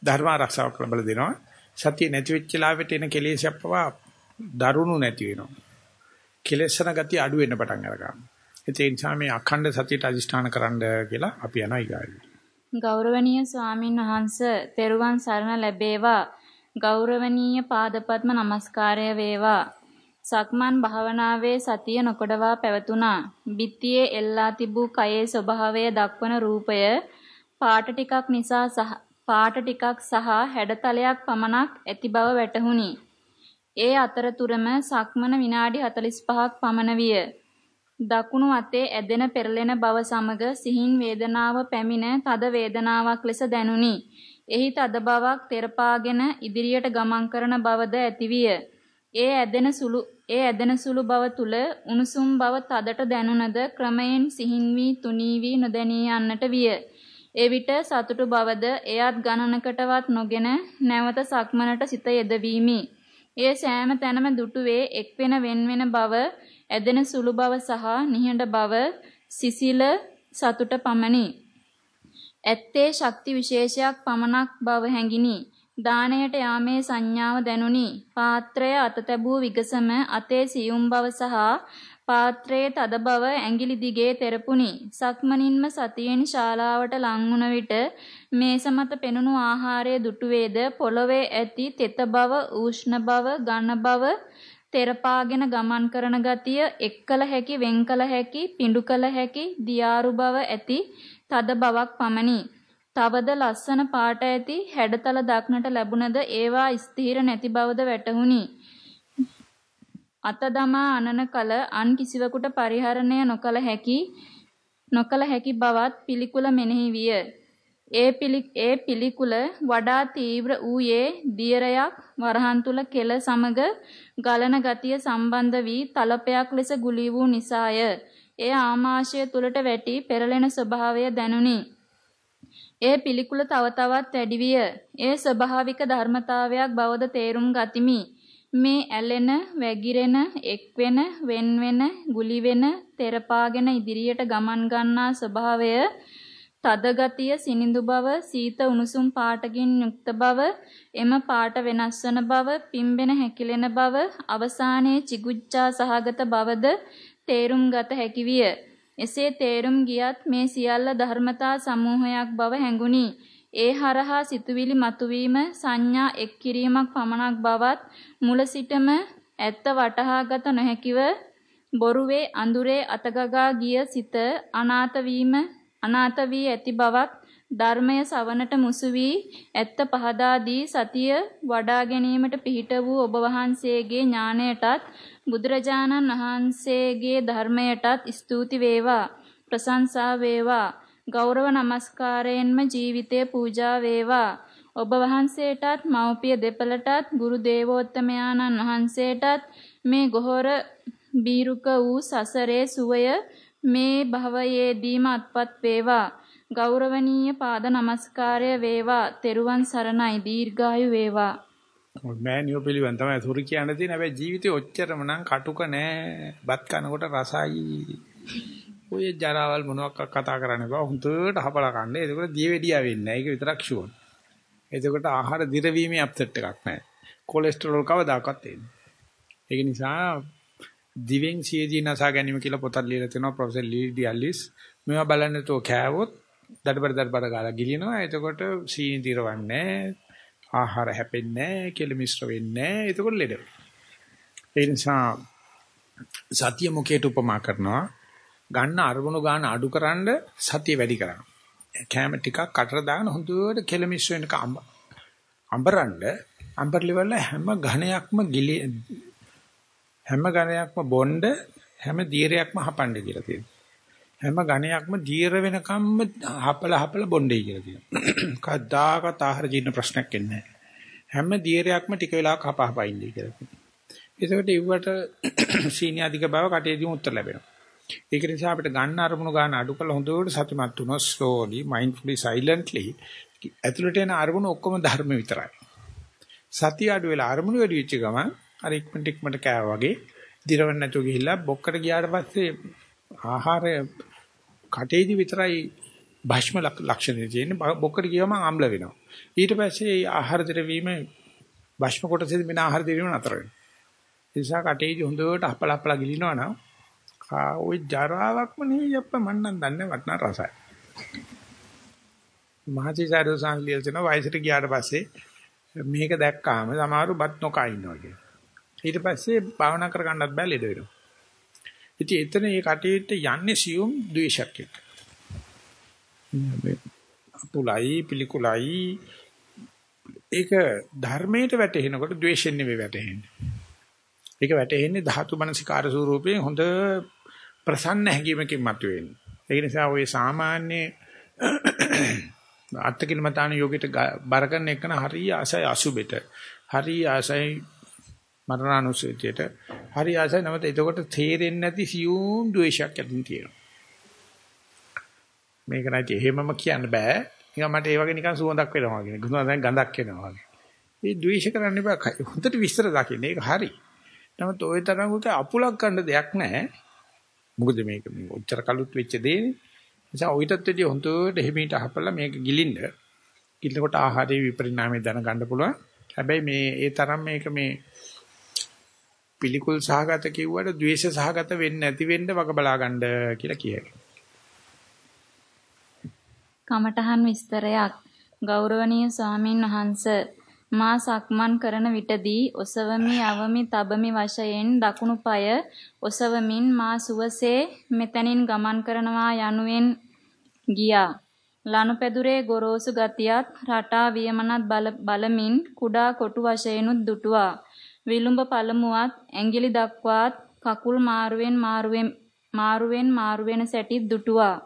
ධර්ම ආරක්ෂාවක් ලැබලා දෙනවා. සතිය නැති වෙච්ච ලාවෙට එන කෙලෙසයක් පවා දරුණු නැති වෙනවා. කෙලෙසන ගතිය අඩු වෙන්න පටන් අරගන්නවා. ඒ නිසා මේ අඛණ්ඩ සතියට අදිෂ්ඨාන කරන්න කියලා අපි යනවා ඊගාවට. ගෞරවනීය ස්වාමින් වහන්ස තෙරුවන් සරණ ලැබේවා. ගෞරවනීය පාදපත්ම නමස්කාරය වේවා. සක්මන් භාවනාවේ සතිය නොකඩවා පැවතුණා. බිත්තියේ එල්ලා තිබූ කයේ ස්වභාවය දක්වන රූපය පාට ටිකක් නිසා සහ පාට ටිකක් සහ හැඩතලයක් පමණක් ඇති බව වැටහුණි. ඒ අතරතුරම සක්මන විනාඩි 45ක් පමණ විය. දකුණු අතේ ඇදෙන පෙරලෙන බව සමග සිහින් වේදනාව පැමිණ තද වේදනාවක් ලෙස දැනුනි. එහි තද බවක් තෙරපාගෙන ඉදිරියට ගමන් කරන බවද ඇතිවිය. ඒ ඇදෙන සුළු ඒ ඇදෙන සුළු බව තුල උණුසුම් බව තදට දැනුණද ක්‍රමයෙන් සිහින් වී තුනී වී නොදැනී යන්නට විය. එවිට සතුටු බවද එයත් ගණනකටවත් නොගෙන නැවත සක්මනට සිත යෙදවීමි. ඒ සෑම තැනම දුටුවේ එක්වෙන වෙන්වෙන බව, ඇදෙන සුළු බව සහ නිහඬ බව, සිසිල සතුට පමණි. ඇත්තේ ශක්ති විශේෂයක් පමණක් බව හැඟිනි. දාණයට යාමේ සංඥාව දැනුනි. පාත්‍රය අත තැබූ විගසම අතේ සියුම් බව සහ පාත්‍රයේ තද බව ඇඟිලි දිගේ තෙරපුනි. සක්මනින්ම සතියෙන් ශාලාවට ලං විට මේස මත පෙනුණු ආහාරයේ දුටුවේද පොළවේ ඇති තෙත බව, උෂ්ණ බව, ඝන බව තෙරපාගෙන ගමන් කරන ගතිය එක්කල හැකි වෙන්කල හැකි පිඬු කල හැකි දියාරු බව ඇති තද බවක් පමණි. තවද ලස්සන පාට ඇති හැඩතල දක්නට ලැබුණද ඒවා ස්ථීර නැති බවද වැටහුණි. අත දමා අනන කල අන් කිසිවෙකුට පරිහරණය නොකල හැකි නොකල හැකි බවත් පිළිකුල මෙනෙහි විය. ඒ පිළි ඒ පිළිකුල වඩා තීව්‍ර වූයේ දියරයක් වරහන් තුල කෙල සමග ගලන ගතිය සම්බන්ධ වී තලපයක් ලෙස ගුලී වූ නිසාය. එය ආමාශය තුලට වැටි පෙරලෙන ස්වභාවය දැනුනි. ඒ පිළිකුල තව තවත් වැඩි විය. ඒ ස්වභාවික ධර්මතාවයක් බවද තේරුම් ගතිමි. මේ ඇලෙන, වැగిරෙන, එක්වෙන, වෙන්වෙන, ගුලි වෙන, තෙරපාගෙන ඉදිරියට ගමන් ගන්නා ස්වභාවය, තද ගතිය, සිනිඳු බව, සීත උණුසුම් පාටකින් යුක්ත බව, එම පාට වෙනස් වන බව, පිම්බෙන හැකිලෙන බව, අවසානයේ චිගුච්ඡා සහගත බවද තේරුම් ගත හැකි විය. එසේ තේරුම් ගියත් මේ සියල්ල ධර්මතා සමූහයක් බව හැඟුනි. ඒ හරහා සිතුවිලි මතුවීම සංඥා එක් කිරීමක් පමණක් බවත් මුල සිටම ඇත්ත වටහාගත නොහැකිව බොරුවේ අඳුරේ අතගගා ගිය සිත අනාත වීම අනාත වී ඇති බවක් ධර්මය සවනට මුසු වී ඇත්ත පහදා දී සතිය වඩා ගැනීමට පිහිට වූ ඔබ වහන්සේගේ ඥාණයටත් බුදුරජාණන් වහන්සේගේ ධර්මයටත් ස්තුති වේවා ප්‍රශංසා වේවා ගෞරව නමස්කාරයෙන්ම ජීවිතය පූජා වේවා. ඔබ වහන්සේටත් මව්පිය දෙපළටත් ගුරු දේවෝත්තමයාණන් වහන්සේටත් මේ ගොහොර බීරුක වූ සසරේ සුවය මේ භවයේදීම අත්පත් වේවා. ගෞරවනීය පාද නමස්කාරය වේවා. තෙරුවන් සරණයි දීර්ඝායු වේවා. මෑනියෝ පිළිවන් තමයි සුරි කියන්න තියෙන හැබැයි ජීවිතේ ඔච්චරම නම් කටුක නෑ. බත් කනකොට රසයි. ඔය ජරාවල් මොනවක් කතා කරන්න බෑ. හුදුට හපලා කන්නේ. එතකොට දියවැඩියා වෙන්නේ නැහැ. ඒක විතරක් ෂුවර්. එතකොට ආහාර දිරවීමේ අප්සෙට් එකක් නැහැ. කොලෙස්ටරෝල් කවදාකවත් එන්නේ. ඒක නිසා දිවෙන් සියදී නසා ගැනීම කියලා පොතක් ලියලා තියෙනවා ප්‍රොෆෙසර් ලීඩි ඇලිස්. මේවා බලන්න තෝ කෑවොත් දඩබඩ දඩබඩ ගාලා ගිලිනවා. එතකොට සීනි දිරවන්නේ ආහාර හැපෙන්නේ නැහැ, කෙලමිස්ට්‍ර වෙන්නේ නැහැ. එතකොට ලෙඩ. ඒ නිසා සතිය මුකේට උපමා කරනවා ගන්න අරමුණු ගන්න අඩුකරනද සතිය වැඩි කරනවා. කැම ටිකක් කටර දාගෙන හොඳට කෙලමිස් වෙනක අඹ. අඹරන්න අඹරලිවල හැම ඝණයක්ම ගිලි හැම ඝණයක්ම බොණ්ඩ හැම දීරයක්ම හපන්න කියලා තියෙනවා. හැම ඝණයක්ම දීර වෙනකම්ම හපල හපල බොණ්ඩේ කියලා තියෙනවා. කවදාකවත් ආහාර ජීර්ණ ප්‍රශ්නයක් එන්නේ නැහැ. හැම දීරයක්ම ටික වෙලාවක් හප හප ඉන්නේ කියලා තියෙනවා. ඒකට ඉව්වට සීනි අධික බව කටේදීම උත්තර ලැබෙනවා. ඒක නිසා අපිට ගන්න අරමුණු ගන්න අඩු කළ හොඳට සතුටුමත් වුණොත් slowly mindfully silently ඇතුළට එන අරමුණු ඔක්කොම ධර්ම විතරයි. සතිය අඩු වෙලා අරමුණු වැඩි වෙච්ච ගමන් අර ඉක්මනට ඉක්මනට කෑවා වගේ දිරවන්න නැතුව ගිහිල්ලා බොක්කට ගියාට පස්සේ ආහාරය කටේදි විතරයි භාෂ්ම ලක්ෂණය තියෙන්නේ බොක්කට ගියම ආම්ල වෙනවා. ඊට පස්සේ ආහාර දිරවීම භාෂ්ම කොටසෙදි මෙන්න ආහාර දිරවීම නතර වෙනවා. ඒ නිසා කටේදි හොඳට අපල අපල ගිලිනවා නම් කා ওই ජරාවක්ම නෙවෙයි අප්පා මන් නම් දන්නේ වටනා රසයි. මහචිසාරෝ සංලියල් තන වයසට ගියාට පස්සේ මේක දැක්කාම සමහරු බත් නොකා ඉන්නවා කියලා. ඊට පස්සේ භාවනා කර ගන්නත් බෑ ලෙඩ වෙනවා. ඉතින් එතන මේ කටේට යන්නේ සියුම් ද්වේෂයක් එක්ක. අපුලයි පිළිකුලයි ඒක ධර්මයට වැටෙනකොට ද්වේෂෙන් නෙවෙයි වැටෙන්නේ. ඒක වැටෙන්නේ ධාතු මනසිකාර ස්වරූපයෙන් හොඳ ප්‍රසන්න හැඟීමකින් මතුවෙන්නේ. ඒ නිසා ওই සාමාන්‍ය අත්කිලමතාන යෝගයට බර කරන එකන හරිය ආසයි අසුබෙට. හරිය ආසයි මරණානුසතියට හරි ආසයි නැමත එතකොට තේරෙන්නේ නැති සියුම් ද්වේෂයක් ඇතින් තියෙනවා. මේක නැති එහෙමම කියන්න බෑ. නිකන් මට ඒ වගේ නිකන් සුවඳක් වෙනවා කියන. ගුණා දැන් ගඳක් එනවා වගේ. මේ ද්වේෂ කරන්න එපා. හොඳට විස්තර දකින්න. ඒක හරි. නමුත් ওই තරම් උට අපුලක් ගන්න දෙයක් නැහැ. මොකද මේක ඔච්චර කලුත් වෙච්ච දෙන්නේ. නිසා ඔයිටත් වැඩිය හොඳට හිමීට අහපලා මේක ගිලින්න. ගිලිනකොට ආහාරයේ විපරිණාමය දැනගන්න පුළුවන්. හැබැයි මේ ඒ තරම් මේක මේ පිළිකුල් සහගත කිව්වට ද්වේෂ සහගත වෙන්නේ නැති වෙන්න වග බලා ගන්න කියලා කියයි. කමඨහන් විස්තරයක් ගෞරවනීය ස්වාමින් වහන්සේ මා සක්මන් කරන විටදී ඔසවමි අවමි තබමි වශයෙන් දකුණු පාය ඔසවමින් මා සුවසේ මෙතනින් ගමන් කරනවා යනුවෙන් ගියා. ලනුපැදුරේ ගොරෝසු ගතියත් රටා වියමනත් බලමින් කුඩා කොටු වශයෙන්ුත් දුටුවා. විලුඹ පළමුවත් ඇඟිලි දක්වාත් කකුල් මාරුවෙන් මාරුවෙන් මාරුවෙන් මාරුවෙන සැටිත් දුටුවා.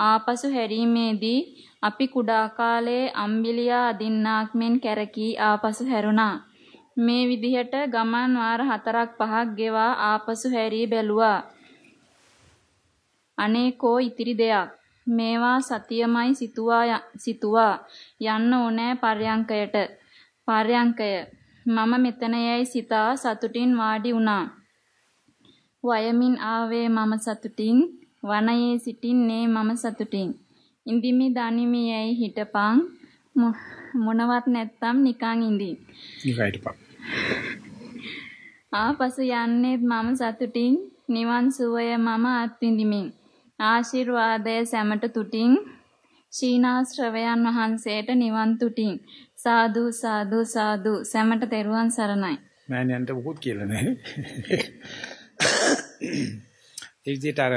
ආපසු හැරීමේදී අපි කුඩා කාලයේ අම්බිලියා අදින්නාක් මෙන් කැරකී ආපසු හැරුණා. මේ විදිහට ගමන් වාර හතරක් පහක් ගෙවා ආපසු හැරී බැලුවා. අනේකෝ ඉතිරි දෙයක්. මේවා සතියමයි සිතුවා සිතුවා යන්න ඕනෑ පර්යංකයට. පර්යංකය මම මෙතන යයි සිතා සතුටින් වාඩි වුණා. වයමින් ආවේ මම සතුටින් වනයේ සිටින්නේ මම සතුටින්. ඉඳිමි දනිමි යයි හිටපන් මොනවත් නැත්තම් නිකන් ඉඳින්. නිකන් හිටපන්. ආපසු යන්නේත් මම සතුටින් නිවන් සුවය මම අත්විඳිමින්. ආශිර්වාදය සැමට තුටින් ශීනාශ්‍රවයන් වහන්සේට නිවන් තුටින් සාදු සාදු සාදු සැමට තෙරුවන් සරණයි. මෑණියන්ට මොකුත් කියලා නැහැ. ඒ විදිහට අර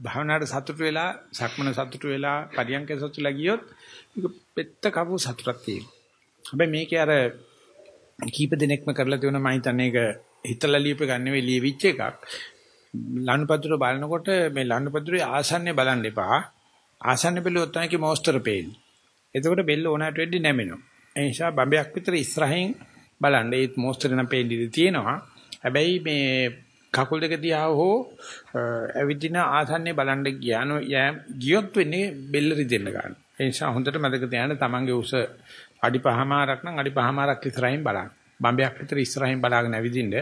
භාවනාවට සතුට වෙලා සක්මන සතුට වෙලා පරියන්ක සතුටලා ගියොත් ඒක පෙත්ත කපු සතුටක් තියෙනවා. හැබැයි මේකේ අර කීප දිනෙකම කරලා තියෙන මම හිතන්නේ ඒක හිතලා ලියප ගන්න නෙවෙයි ලියවිච්ච එකක්. ලනුපතුර බලනකොට මේ ලනුපතුරේ ආසන්නේ බලන්න එපා. ආසන්නේ බැලුවොත් තමයි මොස්තර පේන්නේ. එතකොට බෙල්ල ඕනට වෙද්දි නැමෙනවා. ඒ නිසා බම්බයක් විතර ඉස්සරහින් බලන්න ඒ මොස්තර නම් පේන්නේ තියෙනවා. හැබැයි මේ කකුල් දෙක දිහා හෝ ඇවිදින ආසන්නේ බලන්න ගියාන ගියොත් වෙන්නේ බෙල්ල රිදෙන්න ගන්න. ඒ නිසා හොඳට මතක තියාගන්න තමන්ගේ උස අඩි පහමාරක් නම් අඩි පහමාරක් ඉස්සරහින් බලන්න. බම්බයක් විතර ඉස්සරහින් බලාගෙන ඇවිදින්න.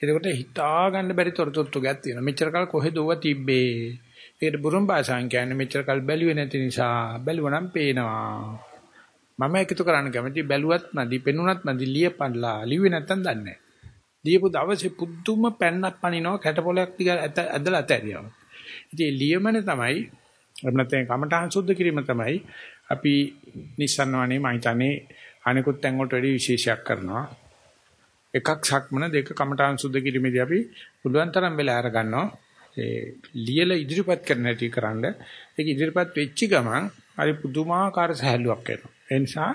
එතකොට හිතා ගන්න බැරි තොරතුරු ගැත් තියෙනවා. මෙච්චර කල් කොහෙද ඌව තිබ්බේ? ඒකට බුරුම් භාෂාවෙන් කියන්නේ මෙච්චර කල් බැලුවේ නැති නිසා බැලුවනම් පේනවා. මම එකතු කරන්න කැමති බැලුවත් නැදි පෙනුනත් නැදි ලියපන්ලා ලිව්වේ නැත්තම් දන්නේ නැහැ. ලියපු දවසේ පුදුම පැන්නක් පනිනවා කැටපොලයක් දිග ඇදලා ඇතරියව. ඉතින් ලියමන තමයි නැත්නම් කමඨහං සුද්ධ කිරීම තමයි අපි නිස්සන්නවනේ මම හිතන්නේ අනිකුත් තැන් වලට වැඩි විශේෂයක් කරනවා. එකක් සක්මන දෙක කමඨහං සුද්ධ කිරීමේදී අපි පුළුවන් තරම් වෙලා අර ගන්නවා. ඒ ලියලා ඉදිරිපත් කරන්න හැටි කරන්න ඒක ඉදිරිපත් වෙච්ච ගමන් හරි පුදුමාකාර සහැල්ලුවක් එනවා. ඒ නිසා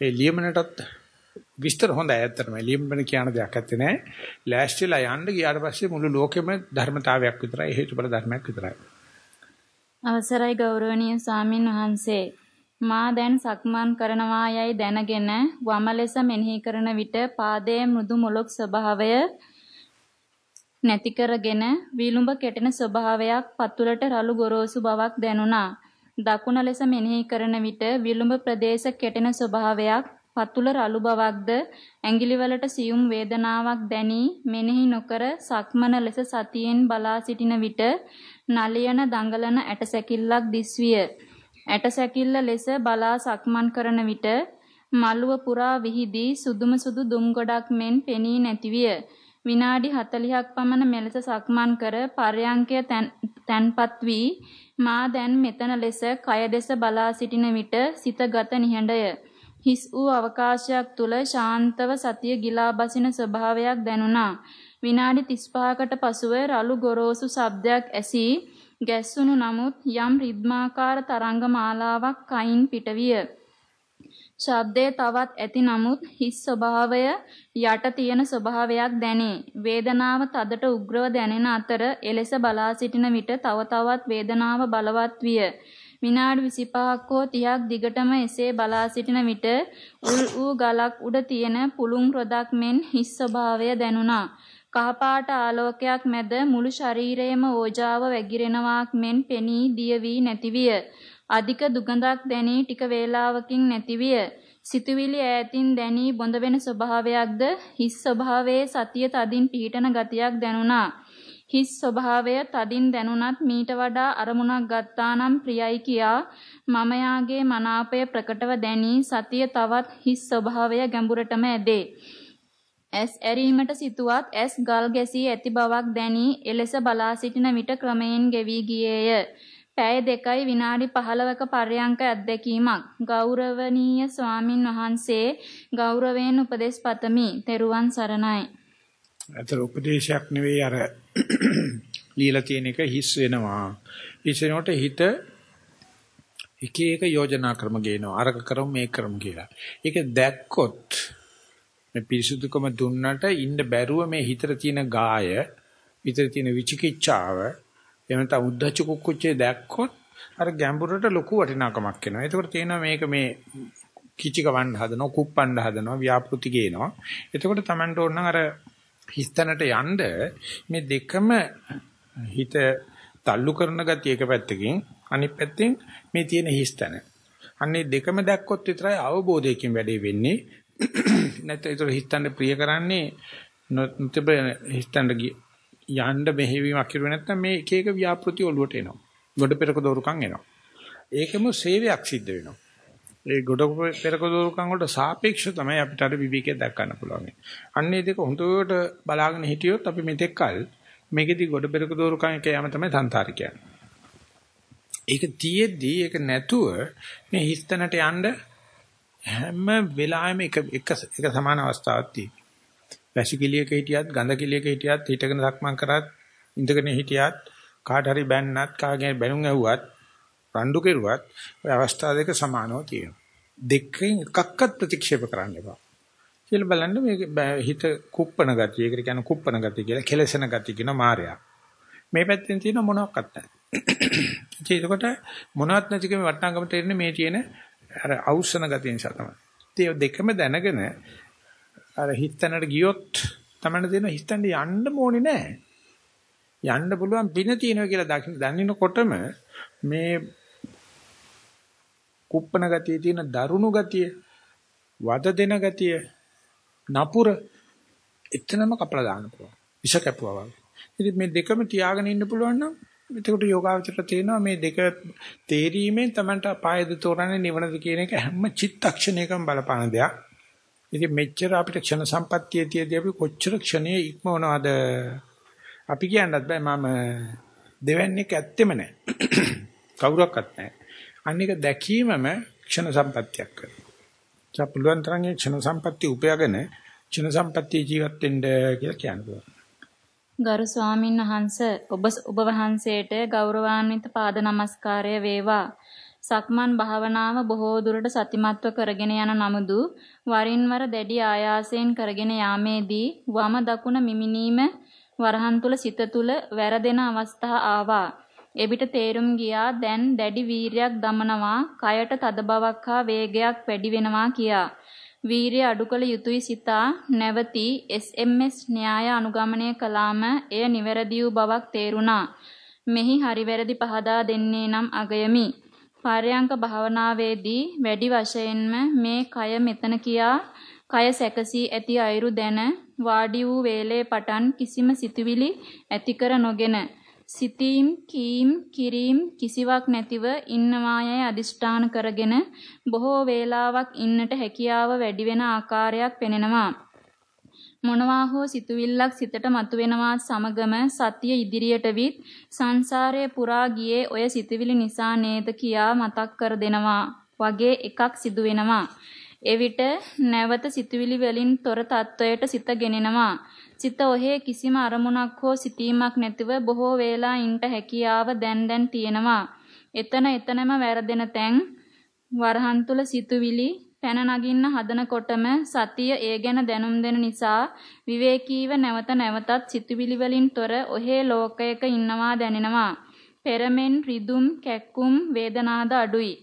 ඒ ලියමනටත් විස්තර හොඳයි ඇත්තටම. ලියම්බන කියන දෙයක් ඇත්තේ නැහැ. ලෑස්තිලා යන්න ගියාට පස්සේ මුළු ලෝකෙම ධර්මතාවයක් විතරයි හේතුඵල ධර්මයක් විතරයි. අවසරයි ගෞරවනීය ස්වාමින් වහන්සේ. මා දැන් සක්මන් කරනවා යයි දැනගෙන වම ලෙස මෙනෙහි කරන විට පාදයේ මෘදු මොලොක් ස්වභාවය නැති කරගෙන විලුඹ කෙටෙන ස්වභාවයක් පතුලට රළු ගොරෝසු බවක් දැනුණා. දකුණ ලෙස මෙනෙහි කරන විට විලුඹ ප්‍රදේශ කෙටෙන ස්වභාවයක් පතුල රළු බවක්ද ඇඟිලිවලට සියුම් වේදනාවක් දැනී මෙනෙහි නොකර සක්මන ලෙස සතියෙන් බලා සිටින විට නලියන දඟලන ඇටසැකිල්ලක් දිස්විය. ඇටසැකිල්ල ලෙස බලා සක්මන් කරන විට මළුව පුරා විහිදී සුදුම සුදු දුම් ගොඩක් මෙන් පෙනී නැතිවිය. විනාඩි 40ක් පමණ මෙලෙස සක්මන් කර පර්යංකය තැන්පත් වී මා දැන් මෙතන ලෙස කය දෙස බලා සිටින විට සිතගත නිහඬය. හිස් වූ අවකාශයක් තුල ශාන්තව සතිය ගිලා බසින ස්වභාවයක් දැනුණා. විනාඩි 35කට පසුව රළු ගොරෝසු ශබ්දයක් ඇසී ගැස්සුණු නමුත් යම් රිද්මාකාර තරංග මාලාවක් කයින් පිටවිය. ශබ්දයේ තවත් ඇති නමුත් හිස් ස්වභාවය යට තියෙන ස්වභාවයක් දැනේ. වේදනාව තදට උග්‍රව දැනෙන අතර එලෙස බලා සිටින විට තව තවත් වේදනාව බලවත් විය. විනාඩි 25ක් හෝ 30ක් දිගටම එසේ බලා සිටින විට උල් ඌ ගලක් උඩ තියෙන පුළුන් රොදක් මෙන් හිස් ස්වභාවය දැනුණා. කහපාට ආලෝකයක් මැද මුළු ශරීරයම ඕජාව වැగిරෙනවාක් මෙන් පෙනී දිය වී නැති විය. අධික දුගඳක් දැනී ටික වේලාවකින් නැතිවිය. සිතුවිලි ඈතින් දැනී බොඳ වෙන ස්වභාවයක්ද හිස් ස්වභාවයේ සතිය තදින් පිහිටන ගතියක් දැනුණා. හිස් ස්වභාවය තදින් දැනුණත් මීට වඩා අරමුණක් ගත්තානම් ප්‍රියයි කියා මම යාගේ මනාපය ප්‍රකටව දැනී සතිය තවත් හිස් ස්වභාවය ගැඹුරටම ඇදේ. ඇස් ඇරීමට සිටුවත් ඇස් ගල් ගැසී ඇති බවක් දැනී එලෙස බලා සිටින විට ක්‍රමයෙන් ගෙවි ගියේය. පැය දෙකයි විනාඩි 15ක පර්යංක අත්දැකීමක්. ගෞරවනීය ස්වාමින් වහන්සේ ගෞරවයෙන් උපදෙස් පතමි. තෙරුවන් සරණයි. අතර උපදේශයක් නෙවෙයි අර লীලා තියෙන එක හිස් වෙනවා. හිස් වෙනකොට හිත එක එක යෝජනා ක්‍රම ගේනවා. අරක කරමු මේක කරමු කියලා. ඒක දැක්කොත් මේ පිරිසුදුකම දුන්නට ඉන්න බැරුව මේ හිතට තියෙන ගාය, හිතට තියෙන විචිකිච්ඡාව එහෙම නැත්නම් උද්දච්ච කුක්කුච්චේ දැක්කොත් අර ගැඹුරට ලොකු වටිනාකමක් එනවා. ඒකෝට තියෙනවා මේක මේ කිචික වණ්ඩ හදනවා, කුප්පණ්ඩ හදනවා, ව්‍යාපෘති ගේනවා. එතකොට Tamanට ඕන අර හිස්තැනට යන්න මේ දෙකම හිත තල්ලු කරන ගතිය එක පැත්තකින් අනිත් පැත්තෙන් මේ තියෙන හිස්තැන. අන්නේ දෙකම දැක්කොත් විතරයි අවබෝධයකින් වැඩේ වෙන්නේ. නැත්නම් ඒතර හිස්තැන ප්‍රිය කරන්නේ නොතිබ හිස්තැන යන්න මෙහෙවීමක් කරුවේ නැත්නම් මේ එක එක ව්‍යාපෘති ඔලුවට එනවා. ගොඩ පෙරක දෝරුකම් එනවා. ඒකම සේවයක් සිද්ධ වෙනවා. ඒ ගොඩ පෙරක දෝරුකම් වලට සාපේක්ෂව තමයි අපිට අර විවිකේ දක්වන්න පුළුවන්. අන්නේ දෙක හොඳට බලාගෙන හිටියොත් අපි මෙතෙක් කල මේකෙදි ගොඩ පෙරක දෝරුකම් එක යම තමයි සංතාරික ඒක තියෙද්දි ඒක නැතුව මේ හිස්තැනට යන්න හැම වෙලාවෙම එක එක එක සමාන අවස්ථාවක් තියෙනවා. වැසිකිළියක හිටියත් ගඳ කිළියක හිටියත් හිටගෙන සක්මන් කරත් ඉඳගෙන හිටියත් කාට හරි බැන්නත් කාගේ බැනුම් ඇහුවත් රණ්ඩු කෙරුවත් ඔය අවස්ථා දෙක සමානව තියෙනවා. දෙකෙන් එකක්වත් ප්‍රතික්ෂේප කරන්න එපා. කියලා බලන්න මේ හිත කුප්පන ගතිය. ඒකට කියන කුප්පන ගතිය කියලා කෙලසන ගතිය කියන මායя. මේ පැත්තෙන් තියෙන මොනවත් නැහැ. ඒකට මොනවත් නැතිකම වටනාගම තේරෙන්නේ මේ තියෙන අර අවුස්සන ගතිය නිසා තමයි. ඒ දෙකම දැනගෙන අර හිතනට ගියොත් තමයි දෙන හිතන්න යන්න ඕනේ නැහැ. යන්න පුළුවන් පින තියෙනවා කියලා දකින්නකොටම මේ කුප්පන ගතිය තියෙන දරුණු ගතිය වද දෙන ගතිය නපුර එතනම කපලා දාන්න පුළුවන්. විෂ කැපුවා වගේ. ඉතින් මේ දෙකම තියාගෙන ඉන්න පුළුවන් නම් එතකොට යෝගාවචරයට තේනවා මේ දෙක තේරීමෙන් Tamanට අපායද තෝරන්නේ නිවනද කියන එක හැම චිත්තක්ෂණයකම බලපාන දෙයක්. ඉතින් මෙච්චර අපිට ක්ෂණ සම්පත්තිය තියදී අපි කොච්චර ක්ෂණයේ ඉක්මවනවද? අපි කියන්නත් බෑ මම දෙවන්නේක ඇත්තෙම නෑ. කවුරක්වත් නෑ. අනික දැකීමම ක්ෂණ සම්පත්තියක් කරනවා. පුළුවන් තරම් ක්ෂණ සම්පත්තිය උපයාගෙන ක්ෂණ සම්පත්තිය ජීවත් වෙන්න කියලා කියනවා. ගරු ස්වාමින් වහන්ස ඔබ ඔබ වහන්සේට ගෞරවාන්විත පාද නමස්කාරය වේවා. සක්මන් භාවනාව බොහෝ දුරට සතිමත්ව කරගෙන යන නමුදු වරින් වර දැඩි ආයාසයෙන් කරගෙන යාමේදී වම දකුණ මිමිනීම වරහන් තුල සිත තුල වැරදෙන අවස්ථා ආවා. එවිට තේරුම් ගියා දැන් දැඩි වීරයක් දමනවා කයට තද බවක් හා වේගයක් වැඩි වෙනවා කියා. වීරිය අඩු කළ යුතුයි සිතා නැවති SMS න්‍යාය අනුගමනය කළාම එය නිවැරදි වූ බවක් තේරුණා. මෙහි හරි වැරදි පහදා දෙන්නේ නම් අගයමි. පරයන්ක භාවනාවේදී වැඩි වශයෙන්ම මේ කය මෙතන කියා කය සැකසී ඇති අයුරු දැන වාඩි වූ වේලේ පටන් කිසිම සිතුවිලි ඇති කර නොගෙන සිතීම් කීම් කිරීම් කිසිවක් නැතිව ඉන්නවායයි අදිෂ්ඨාන කරගෙන බොහෝ වේලාවක් ඉන්නට හැකියාව වැඩි වෙන ආකාරයක් පෙනෙනවා. මොනවා හෝ සිතුවිල්ලක් සිතට මතුවෙනවා සමගම සතිය ඉදිරියට විත් සංසාරයේ පුරා ගියේ ඔය සිතුවිලි නිසා නේද කියා මතක් කර දෙනවා වගේ එකක් සිදු වෙනවා. එවිට නැවත සිතුවිලි වලින් තොර තත්වයට සිත ගෙනෙනවා. සිත ඔහේ කිසිම අරමුණක් හෝ සිතීමක් නැතිව බොහෝ වේලා ඉන්ට හැකියාව දැන් දැන් තියෙනවා. එතන එතනම වැරදෙන තැන් වරහන් තුල සිතුවිලි පැන නගින්න හදනකොටම සතිය ඒ ගැන දැනුම් දෙන නිසා විවේකීව නැවත නැවතත් සිතුවිලි වලින් තොර ඔහේ ලෝකයක ඉන්නවා දැනෙනවා. පෙරමෙන් රිදුම් කැක්කුම් වේදනාද අඩුයි.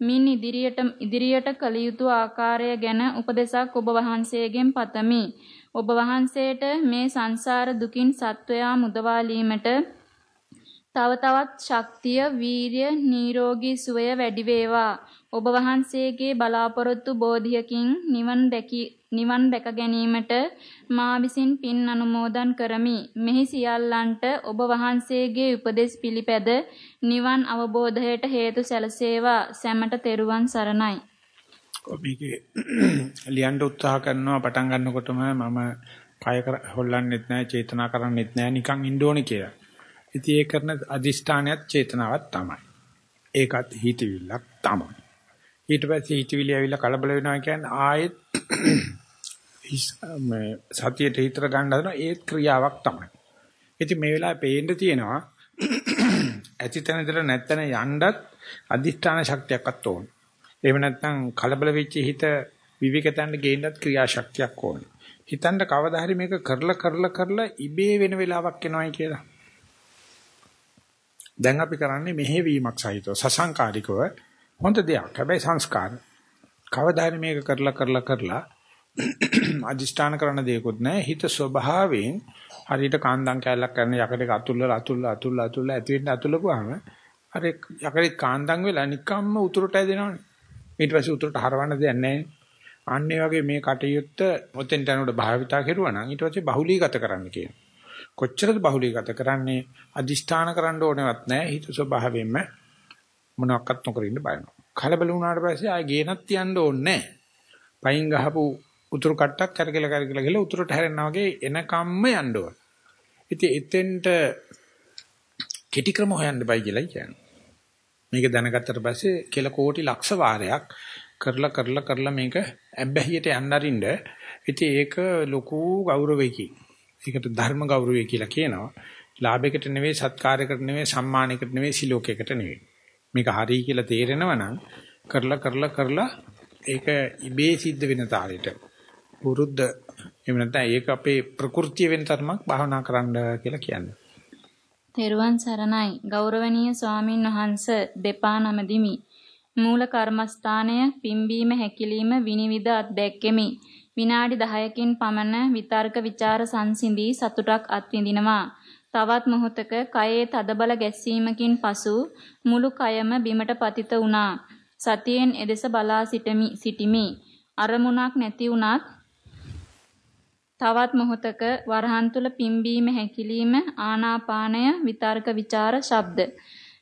මින් ඉදිරියට ඉදිරියට කළ යුතු ආකාරය ගැන උපදේශක් ඔබ වහන්සේගෙන් පතමි. ඔබ වහන්සේට මේ සංසාර දුකින් සත්වයා මුදවාලීමට තව තවත් ශක්තිය, වීරිය, නිරෝගී සුවය වැඩි වේවා. ඔබ වහන්සේගේ බලාපොරොත්තු බෝධියකින් නිවන් දැකි නිවන් දැක ගැනීමට මා විසින් පින් අනුමෝදන් කරමි. මෙහි සියල්ලන්ට ඔබ වහන්සේගේ උපදෙස් පිළිපැද නිවන් අවබෝධයට හේතු සැලසේවා. සැමට තෙරුවන් සරණයි. මේකේ ලියන්න උත්සාහ කරනවා පටන් ගන්නකොටම මම කය හොල්ලන්නෙත් නැහැ, චේතනා කරන්නෙත් නැහැ, නිකන් ඉන්න ඕනේ කියලා. ඉතින් ඒ කරන අදිෂ්ඨානයත් චේතනාවක් තමයි. ඒකත් හිතවිල්ලක් තමයි. ඊට පස්සේ හිතවිලි ඇවිල්ලා කලබල වෙනවා කියන්නේ ආයෙත් මේ සතියට හිතර ගන්න හදන ඒ ක්‍රියාවක් තමයි. ඉතින් මේ වෙලාවේ පේන්න තියෙනවා ඇතිතන ඉඳලා නැත්තන යන්නත් අදිෂ්ඨාන ශක්තියක්වත් ඕන. එහෙම නැත්නම් කලබල වෙච්ච හිත විවිකතන්න ගේන්නත් ක්‍රියාශක්තියක් ඕන. හිතන්න කවදා හරි මේක කරලා කරලා කරලා ඉබේ වෙන වෙලාවක් එනවයි කියලා. දැන් අපි කරන්නේ මෙහෙවීමක් සහිතව සසංකාරිකව හොඳ දෙයක්. හැබැයි සංස්කාර. කවදා හරි මේක කරලා කරලා කරලා අදිෂ්ඨාන කරන දෙයක්වත් නැහැ. හිත ස්වභාවයෙන් හරියට කාන්දම් කැලලක් කරන යකඩක අතුල්ලා අතුල්ලා අතුල්ලා අතුල්ලා ඇති වෙන්න අතුල්ලපුවාම අර යකඩේ කාන්දම් වෙලා නිකම්ම උතුරට ඇදෙනවනේ. ඊට පස්සේ උතුරට හරවන්න දෙයක් නැහැ. අන්න වගේ මේ කටයුත්ත මොතෙන් යනකොට භාවිතා කරුවා නම් ඊට පස්සේ බහුලීගත කරන්න කියනවා. කොච්චරද බහුලීගත කරන්නේ අදිෂ්ඨාන කරන්න ඕනෙවත් නැහැ. හිත ස්වභාවයෙන්ම මොනවත් නොකර ඉන්න බලනවා. කලබල වුණාට පස්සේ ආයෙ ගේනක් තියන්න ඕනේ නැහැ. පයින් ගහපු උතුරු කට්ටක් කරකල කරකල ගිහලා උතුරට හැරෙනා වගේ එනකම්ම යන්න ඕන. ඉතින් එතෙන්ට කෙටි ක්‍රම හොයන්න බයි කියලා කියන්නේ. මේක දැනගත්තට පස්සේ කෙල කෝටි ලක්ෂ වාරයක් කරලා කරලා කරලා මේක ඇබ්බැහියට යන්න අරින්න. ඉතින් ඒක ලොකු ගෞරවයකින්. ඒකට ධර්ම ගෞරවය කියලා කියනවා. ලාභයකට නෙවෙයි සත්කාරයකට නෙවෙයි සම්මානයකට නෙවෙයි සිලෝකයකට නෙවෙයි. මේක හරි කියලා තේරෙනවා නම් කරලා කරලා කරලා ඒක ඉබේ සිද්ධ වෙන තාලෙට පුරුද්ද එහෙම නැත්නම් ඒක අපේ ප්‍රകൃතිය වෙන තරමක් භාවනා කරන්න කියලා කියන්නේ. තෙරුවන් සරණයි ගෞරවනීය ස්වාමින් වහන්ස දෙපා නමදිමි. මූල කර්මස්ථානය පිම්බීම හැකිලිම විනිවිද අත්දැක්කෙමි. විනාඩි 10කින් පමණ විතර්ක ਵਿਚාර සංසිඳී සතුටක් අත්විඳිනවා. තවත් මොහොතක කයේ තදබල ගැස්සීමකින් පසු මුළු කයම බිමට පතිත වුණා. සතියෙන් එදෙස බලා සිටමි සිටිමි. අරමුණක් නැති වුණත් තවත් මොහොතක වරහන් තුල පිම්බීම හැකිලිම ආනාපානය විතර්ක ਵਿਚාර ශබ්ද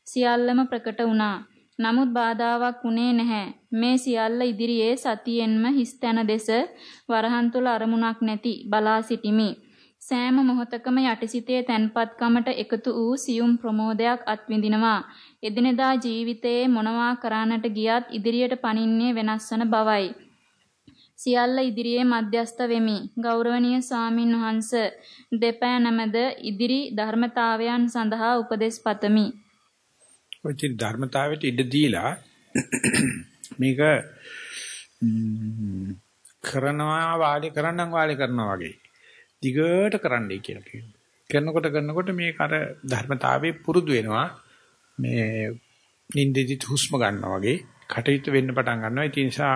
සියල්ලම ප්‍රකට වුණා නමුත් බාධාවක් වුණේ නැහැ. මේ සියල්ල ඉදිරියේ සතියෙන්ම හිස්තැන දෙස වරහන් තුල අරමුණක් නැති බලා සිටිමි. සෑම මොහොතකම යටිසිතේ තැන්පත්කමට එකතු වූ සියුම් ප්‍රමෝදයක් අත්විඳිනවා. එදිනෙදා ජීවිතයේ මොනවා කරන්නට ගියත් ඉදිරියට පනින්නේ වෙනස් වන බවයි. සියල්ල ඉදිරියේ මධ්‍යස්ත වෙමි. ගෞරවනීය ස්වාමින් වහන්ස දෙපෑ නැමද ඉදිරි ධර්මතාවයන් සඳහා උපදෙස් පතමි. ඔය ධර්මතාවයට ඉඩ දීලා මේක කරනවා වාඩි කරන්නම් වාඩි කරනවා වගේ දිගට කරන්නයි කියලා කියනවා. කරනකොට කරනකොට මේක අර ධර්මතාවයේ පුරුදු වෙනවා. මේ නින්දෙදි හුස්ම ගන්නවා වගේ කටයුතු වෙන්න පටන් ගන්නවා. ඒ නිසා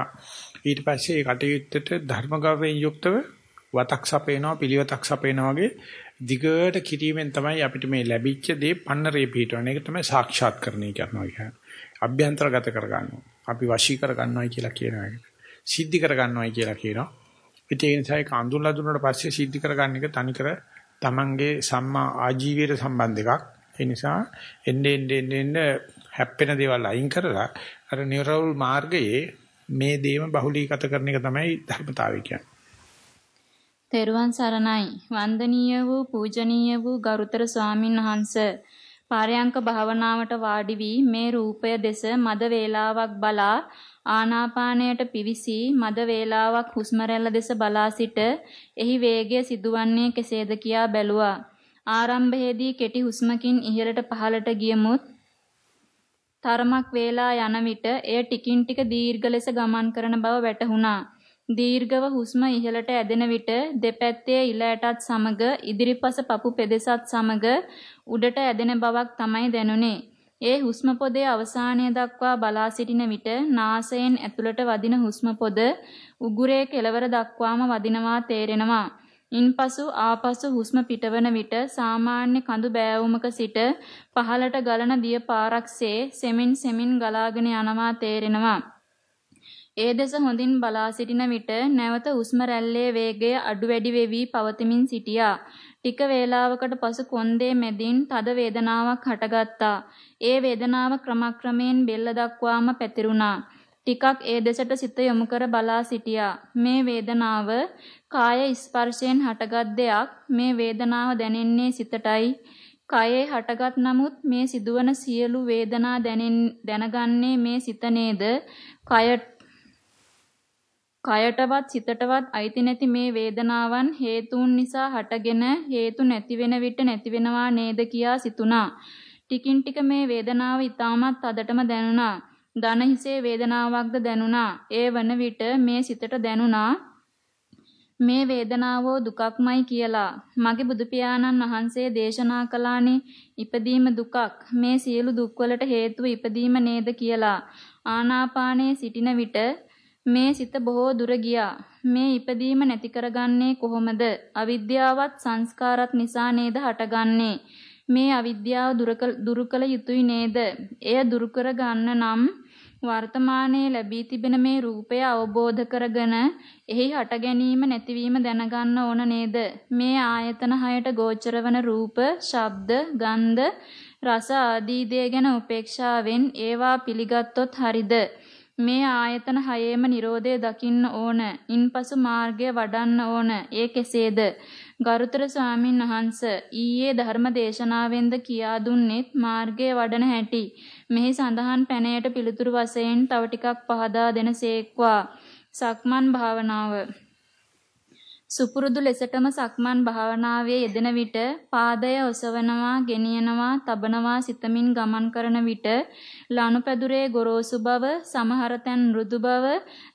ඊට පස්සේ ඒ කටයුත්තට ධර්මගවයෙන් යුක්තව වතක් සපේනවා පිළිවෙතක් සපේනවා වගේ දිගට කිරීමෙන් තමයි අපිට මේ ලැබිච්ච දේ පන්නරේ පිටවන එක තමයි සාක්ෂාත් කරණය කරනවා කියන්නේ. අභ්‍යන්තරගත කර ගන්නවා. අපි වශී කර ගන්නවායි කියලා කියනවා. සිද්ධි කර ගන්නවායි කියලා කියනවා. ඒ නිසා ඒක අඳුනලා දුන්නාට පස්සේ සිද්ධ කරගන්න එක තනිකර Tamange සම්මා ආජීවයට සම්බන්ධ එකක්. ඒ නිසා එන්නේ එන්නේ එන්නේ හැප්පෙන දේවල් අයින් කරලා අර නිර්වල් මාර්ගයේ මේ දේම බහුලීගත කරන එක තමයි ධර්මතාවය කියන්නේ. තෙරුවන් සරණයි වන්දනීය වූ පූජනීය වූ ගරුතර ස්වාමින් වහන්සේ පාරයන්ක භාවනාවට වාඩි වී මේ රූපය දෙස මද වේලාවක් බලා ආනාපානයට පිවිසී මද වේලාවක් හුස්ම දෙස බලා සිට එහි වේගය සිදුවන්නේ කෙසේද කියා බැලුවා. ආරම්භයේදී කෙටි හුස්මකින් ඉහළට පහළට ගියමුත් තරමක් වේලා යන විට එය ටිකින් ටික දීර්ඝ ලෙස ගමන් කරන බව වැටහුණා. දීර්ඝව හුස්ම ඉහළට ඇදෙන විට දෙපැත්තේ ඉල ඇටත් සමග ඉදිරිපස පපු පෙදෙසත් සමග උඩට ඇදෙන බවක් තමයි දැනුනේ. ඒ හුස්ම පොදේ අවසානය දක්වා බලා සිටින විට නාසයෙන් ඇතුළට වදින හුස්ම පොද උගුරේ කෙළවර දක්වාම වදිනවා තේරෙනවා. ඉන්පසු ආපසු හුස්ම පිටවන විට සාමාන්‍ය කඳු බෑවුමක සිට පහළට ගලන දිය පාරක්සේ සෙමින් සෙමින් ගලාගෙන යනවා තේරෙනවා. ඒ දෙස හොඳින් බලා සිටින විට නැවත හුස්ම රැල්ලේ වේගය අඩු වැඩි වෙවි පවතිමින් සිටියා. ටික වේලාවකට පසු කොන්දේ මැදින් තද වේදනාවක් හටගත්තා. ඒ වේදනාව ක්‍රමක්‍රමයෙන් බෙල්ල දක්වාම පැතිරුණා. ටිකක් ඒ දෙසට සිත යොමු කර බලා සිටියා. මේ වේදනාව කාය ස්පර්ශයෙන් හටගත් දෙයක්. මේ වේදනාව දැනෙන්නේ සිතටයි. කයේ හටගත් නමුත් මේ සිදුවන සියලු වේදනා දැනගන්නේ මේ සිත නේද? කයට කයටවත් සිතටවත් අයිති නැති මේ වේදනාවන් හේතුන් නිසා හටගෙන හේතු නැති වෙන විට නැති වෙනවා නේද කියා සිතුණා. ටිකින් ටික මේ වේදනාව ඊටමත් අදටම දැනුණා. දන හිසේ වේදනාවක්ද දැනුණා. ඒ වන විට මේ සිතට දැනුණා මේ වේදනාවෝ දුකක්මයි කියලා. මගේ බුදු පියාණන් වහන්සේ දේශනා කළානේ ඉපදීම දුකක්. මේ සියලු දුක්වලට හේතුව ඉපදීම නේද කියලා. ආනාපානයේ සිටින විට මේ සිත බොහෝ දුර ගියා. මේ ඉපදීම නැති කරගන්නේ කොහොමද? අවිද්‍යාවත් සංස්කාරات නිසා නේද හටගන්නේ. මේ අවිද්‍යාව දුරු කළ යුතුයි නේද? එය දුරු කර ගන්න නම් වර්තමානයේ ලැබී තිබෙන මේ රූපය අවබෝධ කරගෙන එහි හට ගැනීම නැතිවීම දැනගන්න ඕන නේද? මේ ආයතන හයට ගෝචර වන රූප, ශබ්ද, ගන්ධ, රස ආදී දේ ගැන උපේක්ෂාවෙන් ඒවා පිළිගත්තොත් හරිද? මේ ආයතන හයේම Nirodhe දකින්න ඕන. ඉන්පසු මාර්ගය වඩන්න ඕන. ඒ කෙසේද? ගරුතර ස්වාමින් වහන්ස ඊයේ ධර්ම දේශනාවෙන්ද කියා දුන්නෙත් මාර්ගය වඩන හැටි. මෙහි සඳහන් පැනයට පිළිතුරු වශයෙන් තව ටිකක් පහදා දෙනසේක්වා. සක්මන් භාවනාව සුපුරුදු ලෙසටම සක්මන් භාවනාවේ යෙදෙන විට පාදය ඔසවනවා, ගෙනියනවා, තබනවා සිතමින් ගමන් කරන විට ලනුපැදුරේ ගොරෝසු බව, සමහර තැන් මෘදු බව,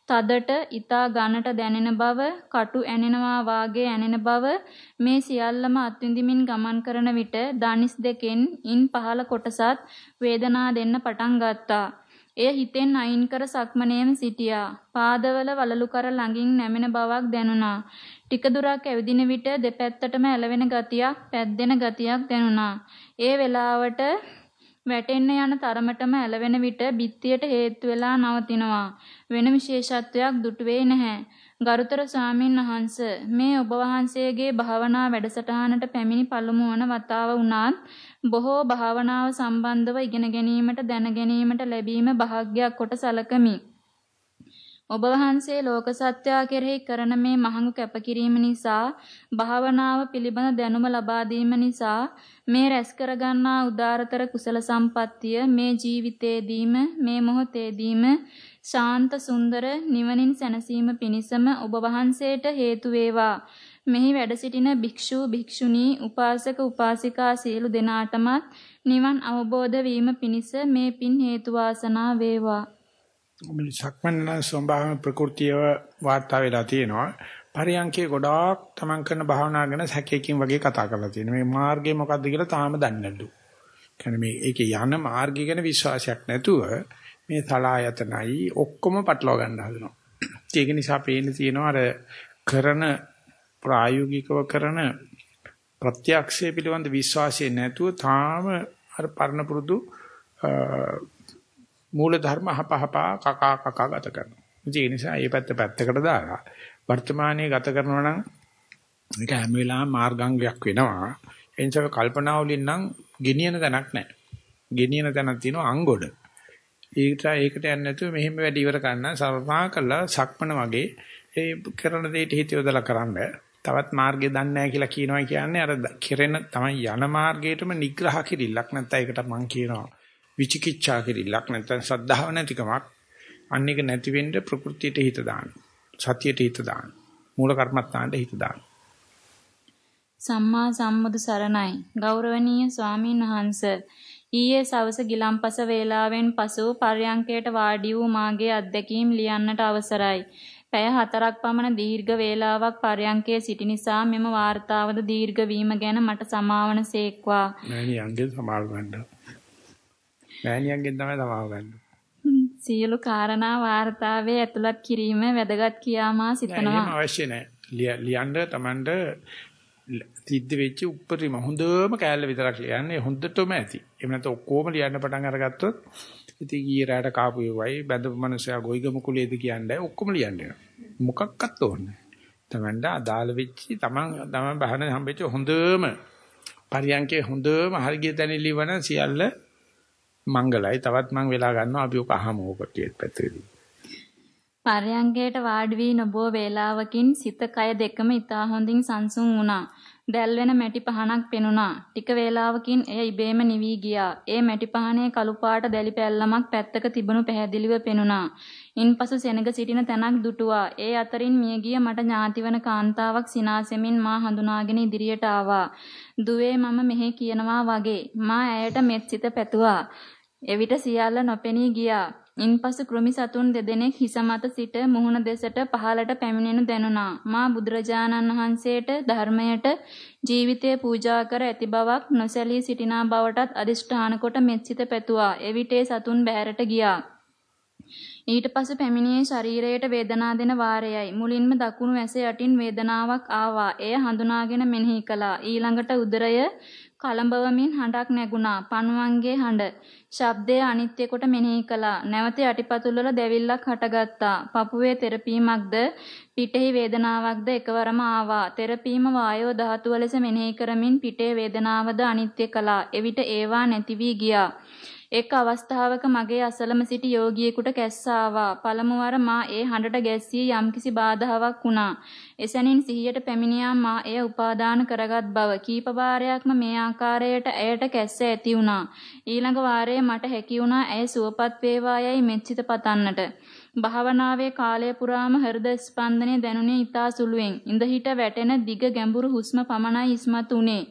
තදට ඊතා ඝනට දැනෙන බව, කටු ඇනෙනවා වාගේ ඇනෙන බව මේ සියල්ලම අත්විඳිමින් ගමන් කරන විට දනිස් දෙකෙන් ඉන් පහළ කොටසත් වේදනා දෙන්න පටන් ගත්තා. එය හිතෙන් අයින් කර සක්මනේම සිටියා. පාදවල වලලු කර ළඟින් නැමෙන බවක් දැනුණා. ටික දුරක් ඇවිදින විට දෙපැත්තටම ඇලවෙන ගතියක්, පැද්දෙන ගතියක් දැනුණා. ඒ වෙලාවට වැටෙන්න යන තරමටම ඇලවෙන විට බිත්තියට හේතු වෙලා නවතිනවා. වෙන විශේෂත්වයක් දුටුවේ නැහැ. ගරුතර ස්වාමින් වහන්ස මේ ඔබ වහන්සේගේ භාවනා වැඩසටහනට පැමිණි පළමු වන වතාව වුණත් බොහෝ භාවනාව සම්බන්ධව ඉගෙන ගැනීමට දැන ගැනීමට ලැබීම වාසනාවක් කොට සලකමි. ඔබ වහන්සේ ලෝක සත්‍යා කෙරෙහි කරන මේ මහඟු කැපකිරීම නිසා භාවනාව පිළිබඳ දැනුම ලබා දීම නිසා මේ රැස් කරගන්නා උදාරතර කුසල සම්පත්තිය මේ ජීවිතේදීම මේ මොහොතේදීම ශාන්ත සුන්දර නිවනින් සැනසීම පිණිසම ඔබ වහන්සේට හේතු වේවා මෙහි වැඩ සිටින භික්ෂු භික්ෂුණී උපාසක උපාසිකා සියලු දෙනාටමත් නිවන් අවබෝධ වීම පිණිස මේ පින් හේතු වාසනා වේවා. මේ සක්මන් සම්භාවන ප්‍රകൃතිය වාර්තා වෙලා තියෙනවා. පරියන්කේ ගොඩාක් තමන් කරන භාවනා ගැන සැකයකින් වගේ කතා කරලා තියෙනවා. මේ මාර්ගය මොකක්ද කියලා තාම දන්නේ නැලු. කියන්නේ මේ ඒකේ යන මාර්ගය ගැන විශ්වාසයක් නැතුව මේ සලායතනයි ඔක්කොම පටලවා ගන්න හදනවා. ඒක නිසා පේන්න තියෙනවා අර කරන ප්‍රායෝගිකව කරන ප්‍රත්‍යක්ෂය පිළිබඳ විශ්වාසය නැතුව තාම අර පරණ පුරුදු මූල ධර්ම හපහපා කකා කකා ගත කරනවා. ඒ නිසා මේ පැත්ත පැත්තකට දාලා වර්තමානයේ ගත කරනවා නම් ඒක හැම වෙලාවෙම මාර්ගාංගයක් වෙනවා. එනිසා කල්පනා වලින් නම් ගෙනියන තැනක් නැහැ. ගෙනියන තැනක් තියෙනවා අංගොඩ. ඒකට ඒකට යන්නේ නැතුව මෙහෙම වැඩ ඉවර කරන්න සර්වා කළා සක්මන වගේ. ඒ කරන දෙයට හිත යොදලා කරන්න. තවත් මාර්ගය දන්නේ නැහැ කියලා කියනවා කියන්නේ අර කෙරෙන තමයි යන මාර්ගයටම නිග්‍රහ කිරිල්ලක් නැත්නම් ඒකට මම කියනවා විචිකිච්ඡා කිරිල්ලක් නැත්නම් සද්ධාව නැතිකමක්. අන්න එක නැති වෙන්න ප්‍රകൃතියට හිත දාන්න. සතියට හිත දාන්න. මූල කර්මස්ථානට හිත දාන්න. සම්මා සම්බුදු සරණයි. ගෞරවනීය ස්වාමීන් වහන්ස ඊයේ සවස ගිලම්පස වේලාවෙන් පසු පර්යංකයට වාඩි වූ මාගේ අත්දැකීම් ලියන්නට අවසරයි. පැය හතරක් පමණ දීර්ඝ වේලාවක් පර්යංකයේ සිටි නිසා මෙම වාර්තාවද දීර්ඝ වීම ගැන මට සමාවන සේක්වා. මෑණියන්ගෙන් සමාව ගන්න. මෑණියන්ගෙන් තමයි සමාව ගන්න. සියලු කාරණා වාර්තාවේ ඇතුළත් කිරීම වැදගත් කියාමා සිතනවා. අවශ්‍ය නැහැ. ලියන්න Tamanට සිද්ධ වෙච්ච උප්පරිම හොඳම කෑල්ල විතරක් ලියන්නේ හොඳටම ඇති. එහෙම නැත්නම් ඔක්කොම ලියන්න පටන් අරගත්තොත් ඉතින් ඊයේ රාට කාපු ඒවයි බඳපු මනුස්සයා ගොයිගම කුලේද කියන්නේ ඔක්කොම ලියන්න මොකක්වත් ඕනේ. තමන්ට අදාළ වෙච්ච තමන් තමන් බහන හම්බෙච්ච හොඳම පරියන්කේ හොඳම හරිය තැනලි වන සියල්ල මංගලයි. තවත් මං වෙලා ගන්නවා අපි ඔක අහමු ඔක ටිකක් පැත්තේදී. පර්යංගයට වාඩි වී නොබෝ වේලාවකින් සිත කය දෙකම ඊතා හොඳින් සංසුන් වුණා. දැල්වෙන මැටි පහනක් පෙනුණා. ටික වේලාවකින් එය ඉබේම නිවි ගියා. ඒ මැටි පහනේ කළු පාට දැලි පැල්ලමක් පැත්තක තිබුණු පැහැදිලිව පෙනුණා. ඉන්පසු සෙනග සිටින තැනක් දුටුවා. ඒ අතරින් මියගිය මට ඥාතිවන කාන්තාවක් සිනාසෙමින් මා හඳුනාගෙන ඉදිරියට ආවා. "දුවේ මම මෙහි කියනවා වගේ." මා ඇයට මෙත් සිත පැතුවා. එවිට සියල්ල නොපෙනී ගියා. ඉන්පසු කෘමි සතුන් දෙදෙනෙක් හිස මත සිට මුහුණ දෙසට පහළට පැමිණෙනු දැනුණා. මා බුදුරජාණන් වහන්සේට ධර්මයට ජීවිතය පූජා කර ඇති බවක් නොසැලී සිටිනා බවටත් අදිෂ්ඨාන කොට මෙත්සිත පැතුවා. එවිටේ සතුන් බැහැරට ගියා. ඊට පසු පැමිණියේ ශරීරයට වේදනා දෙන වාරයයි. මුලින්ම දකුණු ඇස යටින් වේදනාවක් ආවා. එය හඳුනාගෙන මෙනෙහි කළා. ඊළඟට උදරය කලඹවමින් හඬක් නැගුණා. පණුවන්ගේ හඬ. ශබ්දය අනිත්‍ය කොට මෙනෙහි කළා. නැවත යටිපතුල් වල දැවිල්ලක් හටගත්තා. පපුවේ තෙරපීමක්ද පිටෙහි වේදනාවක්ද එකවරම ආවා. තෙරපීම වායෝ ධාතුව ලෙස මෙනෙහි කරමින් පිටේ වේදනාවද අනිත්‍ය කළා. එවිට ඒවා නැති වී ගියා. එක් අවස්ථාවක මගේ අසලම සිටි යෝගියෙකුට කැස්ස ආවා. පළමු වර මා ඒ හඬට ගැස්සී යම්කිසි බාධාවක් වුණා. එසැනින් සිහියට පැමිණියා මා එය උපාදාන කරගත් බව. කීප වාරයක්ම මේ ආකාරයට ඇයට කැස්ස ඇති වුණා. ඊළඟ වාරයේ මට හැකි වුණා ඇය සුවපත් වේවායයි මෙත්සිත පතන්නට. භාවනාවේ කාලය පුරාම හෘද ස්පන්දනය දැනුනේ ඊතා සුළුවෙන්. ඉඳ හිට වැටෙන දිග ගැඹුරු හුස්ම පමණයි ඉස්මතු උනේ.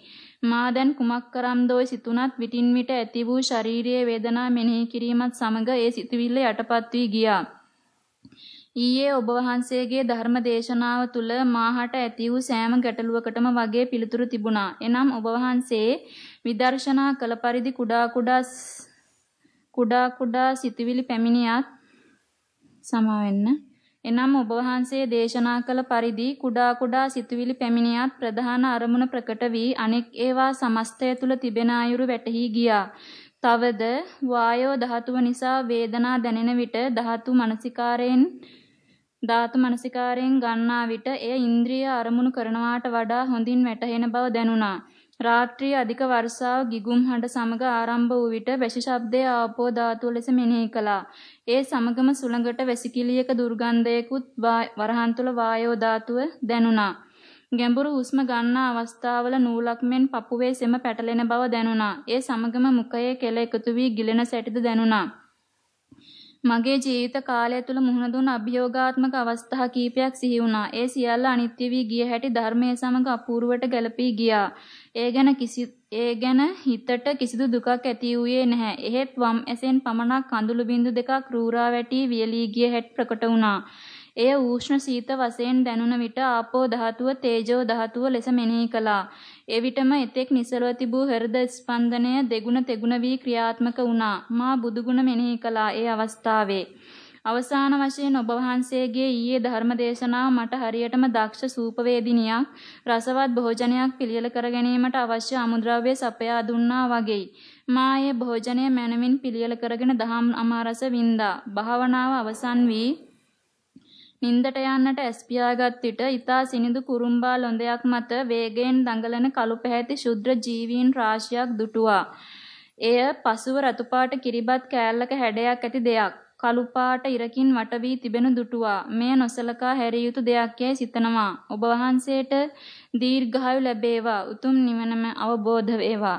මා දැන් කුමක් කරම්දෝයි සිතුනත් විටින් විට ඇති වූ ශාරීරියේ වේදනා මෙනෙහි කිරීමත් සමග ඒ සිතුවිල්ල යටපත් වී ගියා. ඊයේ ඔබ වහන්සේගේ ධර්ම දේශනාව තුළ මාහට ඇති වූ සෑම ගැටලුවකටම වගේ පිළිතුරු තිබුණා. එනම් ඔබ වහන්සේ විදර්ශනා කළ පරිදි කුඩා කුඩා කුඩා කුඩා සිතුවිලි පැමිණියත් සමා වෙන්න එනම් ඔබ වහන්සේ දේශනා කළ පරිදි කුඩා කුඩා සිතුවිලි පැමිණියත් ප්‍රධාන අරමුණ ප්‍රකට වී අනෙක් ඒවා සමස්තය තුල තිබෙන අයුරු වැටහි ගියා. තවද වායෝ ධාතුව නිසා වේදනා දැනෙන විට ධාතු මනසිකාරයෙන් ධාතු මනසිකාරයෙන් ගන්නා විට එය ඉන්ද්‍රිය අරමුණු කරනවාට වඩා හොඳින් වැටහෙන බව දැනුණා. රාත්‍රියේ අධික වර්ෂාව ගිගුම් හඬ සමග ආරම්භ වූ විට වැසි ශබ්දය ආපෝ ධාතුව ලෙස මෙනෙහි කළා. ඒ සමගම සුළඟට වැසිකිළියක දුර්ගන්ධයකුත් වරහන් තුල වායෝ ධාතුව දැනුණා. ගැඹුරු හුස්ම ගන්නා අවස්ථාවල නූලක් මෙන් පපුවේ සෙම පැටලෙන බව දැනුණා. ඒ සමගම මුඛයේ කෙල එකතු වී ගිලෙන සැටිද දැනුණා. මගේ ජීවිත කාලය තුල මුහුණ දුන් අභියෝගාත්මක අවස්ථා කීපයක් සිහි වුණා. ඒ සියල්ල අනිත්‍ය වී ගිය හැටි ධර්මයේ සමග අපූර්වට ගැලපී ගියා. ඒ ගැන කිසි ඒ ගැන හිතට කිසිදු දුකක් ඇති වූයේ නැහැ. එහෙත් වම් ඇසෙන් පමණක් කඳුළු බිඳු දෙකක් රූරා වැටි වියලී ගිය හැටි ප්‍රකට වුණා. එය ඌෂ්ණ සීත වශයෙන් දැනුන විට ආපෝ ධාතුව තේජෝ ධාතුව ලෙස මෙනෙහි කළා. එවිටම එතෙක් නිසලව තිබූ හෘද ස්පන්දනය දෙගුණ තෙගුණ වී ක්‍රියාත්මක වුණා. මා බුදුගුණ මෙනෙහි කළා ඒ අවස්ථාවේ. අවසාන වශයෙන් ඔබ වහන්සේගේ ඊයේ ධර්ම දේශනාව මට හරියටම දක්ෂ සූපවේදිනියක් රසවත් භෝජනයක් පිළියෙල කර ගැනීමට අවශ්‍ය අමුද්‍රව්‍ය සපයා දුන්නා වගේයි. මා ඒ භෝජනය මනමින් පිළියෙල කරගෙන දහම් අමාරස වින්දා. භාවනාව අවසන් වී නින්දට යන්නට ඇස් පියාගත් විට ඊතා සිනිඳු කුරුම්බා ලොඳයක් මත වේගයෙන් දඟලන කළු පැහැති ශුද්‍ර ජීවීන් රාශියක් දුටුවා. එය පසුව රතුපාට කිරිබත් කෑල්ලක හැඩයක් ඇති දෙයක්. කළු පාට ඉරකින් වට වී තිබෙනු දුටුවා. මෙය නොසලකා හැරිය යුතු දෙයක් යයි සිතනවා. ඔබ වහන්සේට දීර්ඝායු ලැබේවා. උතුම් නිවනම අවබෝධ වේවා.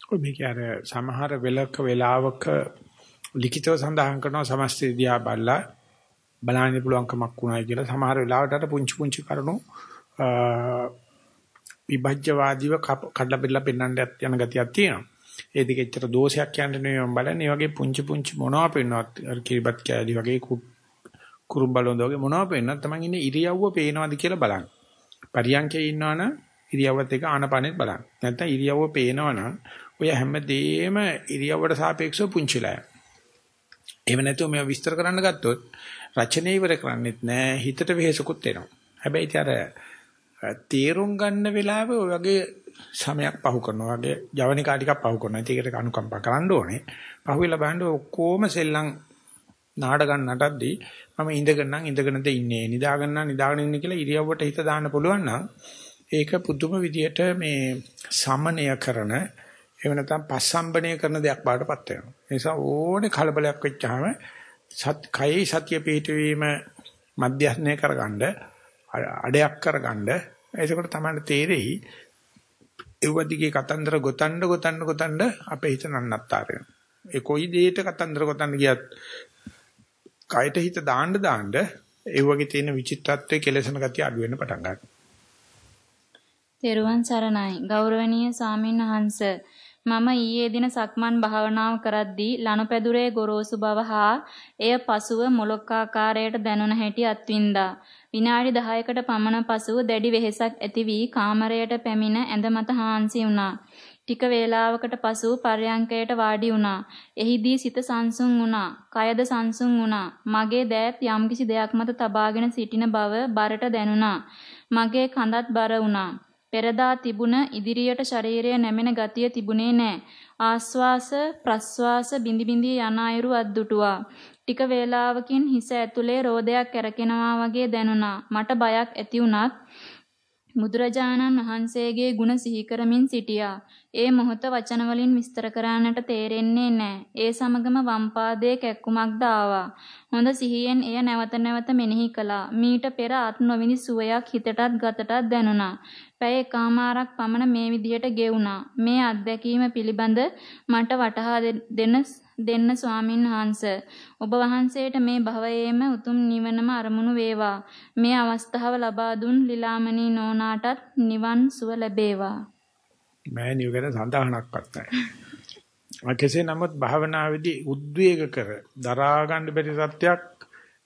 ඔය මේක අර සමහර වෙලක වෙලාවක ලිඛිතව සඳහන් කරනවා සමස්ත දිහා බලලා බලන්න පුළුවන්කමක් උනායි කියලා සමහර වෙලාවට අර පුංචි පුංචි කරුණු විභජ්‍යවාදීව කඩලා බෙදලා පෙන්වන්න යන ගතියක් තියෙනවා. ඒ දෙක ඇත්තට දෝෂයක් කියන්නේ නෙවෙයි මම බලන්නේ. මේ වගේ පුංචි පුංචි මොනවා පෙන්වනවත් අර කිරිබත් කෑලි වගේ කුරුම්බලොන්ද වගේ මොනවා පෙන්වනත් තමන් ඉන්නේ ඉරියව්ව පේනවද කියලා බලන්න. පරියන්කේ ඉන්නවනම් ඉරියව්වත් එක ආනපනෙත් බලන්න. නැත්නම් ඉරියව්ව පේනවනම් ඔය හැමදේම ඉරියව්වට සාපේක්ෂව පුංචිලා යනවා. එහෙම නැතුව මේව විස්තර කරන්න ගත්තොත් රචනය ඉවර කරන්නෙත් නෑ හිතට වෙහෙසකුත් එනවා. හැබැයි ඉතින් අර තීරුම් ගන්න වෙලාවේ ඔය වගේ සමයක් පහු කරනවා වගේ ජවනිකා ටිකක් පහු කරනවා. ඉතින් ඒකට අනුකම්පා කරන්න ඕනේ. පහුවෙලා බලන්න ඔක්කොම සෙල්ලම් නාඩගම් නටද්දී මම ඉඳගෙන නම් ඉඳගෙනද ඉන්නේ නිදාගෙන නම් නිදාගෙන ඉන්නේ කියලා ඉරියව්වට හිත දාන්න පුළුවන් නම් ඒක පුදුම විදියට මේ සමනය කරන එහෙම නැත්නම් පස්සම්බණය කරන දෙයක් බාටපත් වෙනවා. ඒ නිසා ඕනේ කලබලයක් වෙච්චාම සත් කයේ සතිය පිහිටවීම මධ්‍යස්නය කරගන්න අඩයක් කරගන්න එතකොට තමයි තේරෙයි ඒවදිගේ කතන්දර ගොතන්න ගොතන්න ගොතන්න අපේ හිත නන්නත්තර වෙනවා. ඒ කොයි දෙයකට කතන්දර ගොතන්න ගියත් කයට හිත දාන්න දාන්න ඒ වගේ තියෙන විචිත්‍රත්වයේ කෙලසන ගතිය අඩු වෙන්න පටන් ගන්නවා. තෙරුවන් සරණයි ගෞරවනීය සාමින් වහන්සේ මම ඊයේ දින සක්මන් භාවනාව කරද්දී ලනුපැදුරේ ගොරෝසු බව හා එය පසුව මොලොක්කාකාරයට දැනුණ හැටි අත්විඳා. විනාඩි 10කට පමණ පසුව දැඩි වෙහෙසක් ඇති වී කාමරයට පැමිණ ඇඳ මත හාන්සි වුණා. ටික වේලාවකට පසු පර්යංකයට වාඩි වුණා. එහිදී සිත සංසුන් වුණා. කයද සංසුන් වුණා. මගේ දෑත් යම්කිසි දෙයක් මත තබාගෙන සිටින බව බරට දැනුණා. මගේ කඳත් බර වුණා. පෙරදා තිබුණ ඉදිරියට ශරීරය නැමෙන ගතිය තිබුණේ නැහැ. ආස්වාස ප්‍රස්වාස බිඳි බිඳි යන අයුරු අද්දුටුවා. ටික වේලාවකින් හිස ඇතුලේ රෝදයක් කැරකෙනවා වගේ දැනුණා. මට බයක් ඇති වුණත් බුදුරජාණන් වහන්සේගේ ගුණ සිහි කරමින් සිටියා. ඒ මොහොත වචන වලින් විස්තර කරන්නට තේරෙන්නේ නැහැ. ඒ සමගම වම් පාදයේ කැක්කුමක්ද ආවා. හොඳ සිහියෙන් එය නැවත නැවත මෙනෙහි කළා. මීට පෙර අත් නොවිනි සුවයක් හිතටත් ගතටත් දැනුණා. පැය එකමාරක් පමණ මේ විදියට ගෙවුණා. මේ අත්දැකීම පිළිබඳ මට වටහා දෙන්න දෙන්න ස්වාමින් වහන්සේ. ඔබ වහන්සේට මේ භවයේම උතුම් නිවනම අරමුණු වේවා. මේ අවස්ථාව ලබා දුන් ලීලාමණී නෝනාටත් නිවන් සුව ලැබේවා. මෑණියෝ ගැන සඳහනක්වත් නැහැ. කෙසේ නමුත් භාවනාවේදී උද්වේග කර දරා ගන්න බැරි සත්‍යයක්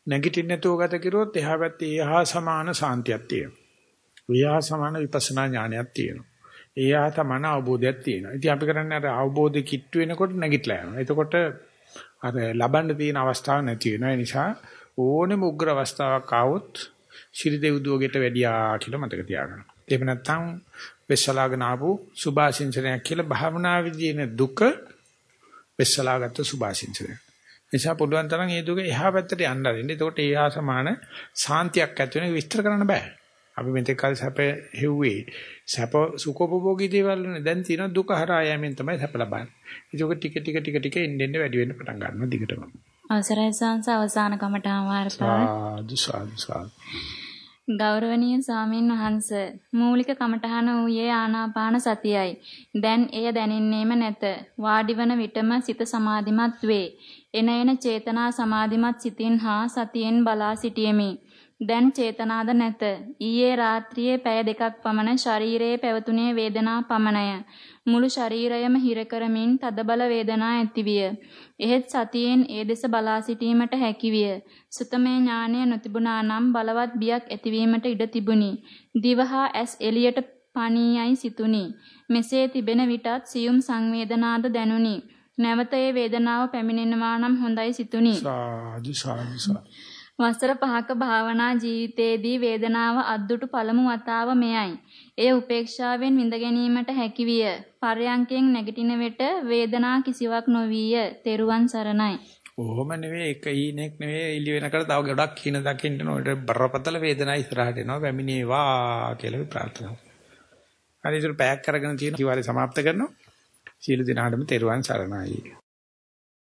නැගිටින්න නැතුව ගත කිරුවොත් එහා පැත්තේ එහා සමාන සාන්තියක් තියෙනවා. එහා සමාන විපස්සනා ඥානයක් තියෙනවා. එහා සමාන අවබෝධයක් තියෙනවා. ඉතින් අපි කරන්නේ අර අවබෝධෙ කිට්ටු වෙනකොට නැගිටලා යනවා. එතකොට අර ලබන්න තියෙන අවස්ථාවක් නැති වෙනවා. ඒ නිසා ඕනෙම උග්‍ර අවස්ථාවක් ආවොත් ශිරි දෙව්දුවගෙට වැඩියා කියලා මතක තියාගන්න. එහෙම නැත්නම් වෙස්සලාගෙන ආපු සුභාසින්චනයක් කියලා භාවනා විදියේ දුක වෙස්සලාගත්ත සුභාසින්චනය. නිසා පුළුවන් තරම් ඒ දුක එහා පැත්තට යන්න අරින්න. එතකොට ඒ හා සමාන සාන්තියක් ඇති වෙන විස්තර කරන්න බෑ. අපි මෙතෙක් කල සැප හෙව්වේ. සැප සුඛෝපභෝගී දේවල් නේ දැන් තියෙන දුක හරහා යෑමෙන් තමයි සැප ලබන්නේ. ඒක ටික ටික ටික ටික එන්න එන්න වැඩි වෙන්න පටන් ගන්නවා දිගටම. අවසරයි සංස අවසාන කමඨාන් වාර්තාව. සාදු සාදු සාදු. ගෞරවනීය ස්වාමීන් වහන්ස මූලික කමඨහන වූයේ ආනාපාන සතියයි. දැන් එය දැනෙන්නේම නැත. වාඩිවන විටම සිත සමාධිමත් වේ. එන එන චේතනා සමාධිමත් සිතින් හා සතියෙන් බලා සිටියෙමි. දැන් චේතනාද නැත. ඊයේ රාත්‍රියේ පැය දෙකක් පමණ ශරීරයේ පැවතුනේ වේදනා පමණය. මුළු ශරීරයම හිර කරමින් තදබල වේදනා ඇතිවිය. එහෙත් සතියෙන් ඒ දෙස බලා සිටීමට හැකිවිය. සුතමේ ඥානය නොතිබුණා නම් බලවත් බියක් ඇතිවීමට ඉඩ තිබුණි. දිවහා ඇස් එළියට පණීයයි සිතුනි. මෙසේ තිබෙන විටත් සියුම් සංවේදනාද දැනුනි. නැවත ඒ වේදනාව පැමිණෙනවා නම් හොඳයි සිතුනි. සාදු සාදු වසර 5ක භාවනා ජීවිතයේදී වේදනාව අද්දුටු පළමු වතාව මෙයයි. එය උපේක්ෂාවෙන් විඳ ගැනීමට හැකිවිය. පරයන්කෙන් නැගිටින විට වේදනා කිසිවක් නොවිය. තෙරුවන් සරණයි. ඔහොම නෙවෙයි එක ඊනෙක් නෙවෙයි ඉලි වෙනකල තව ගොඩක් හින දකින්න ඕනේ. බරපතල වේදනාව ඉස්සරහට එනවා. වැමිනේවා කියලා ප්‍රාර්ථනා කරනවා. හරි ඒක පැයක් කරගෙන තියෙන කිවාලේ සමාප්ත කරනවා. සියලු දෙනාටම තෙරුවන් සරණයි.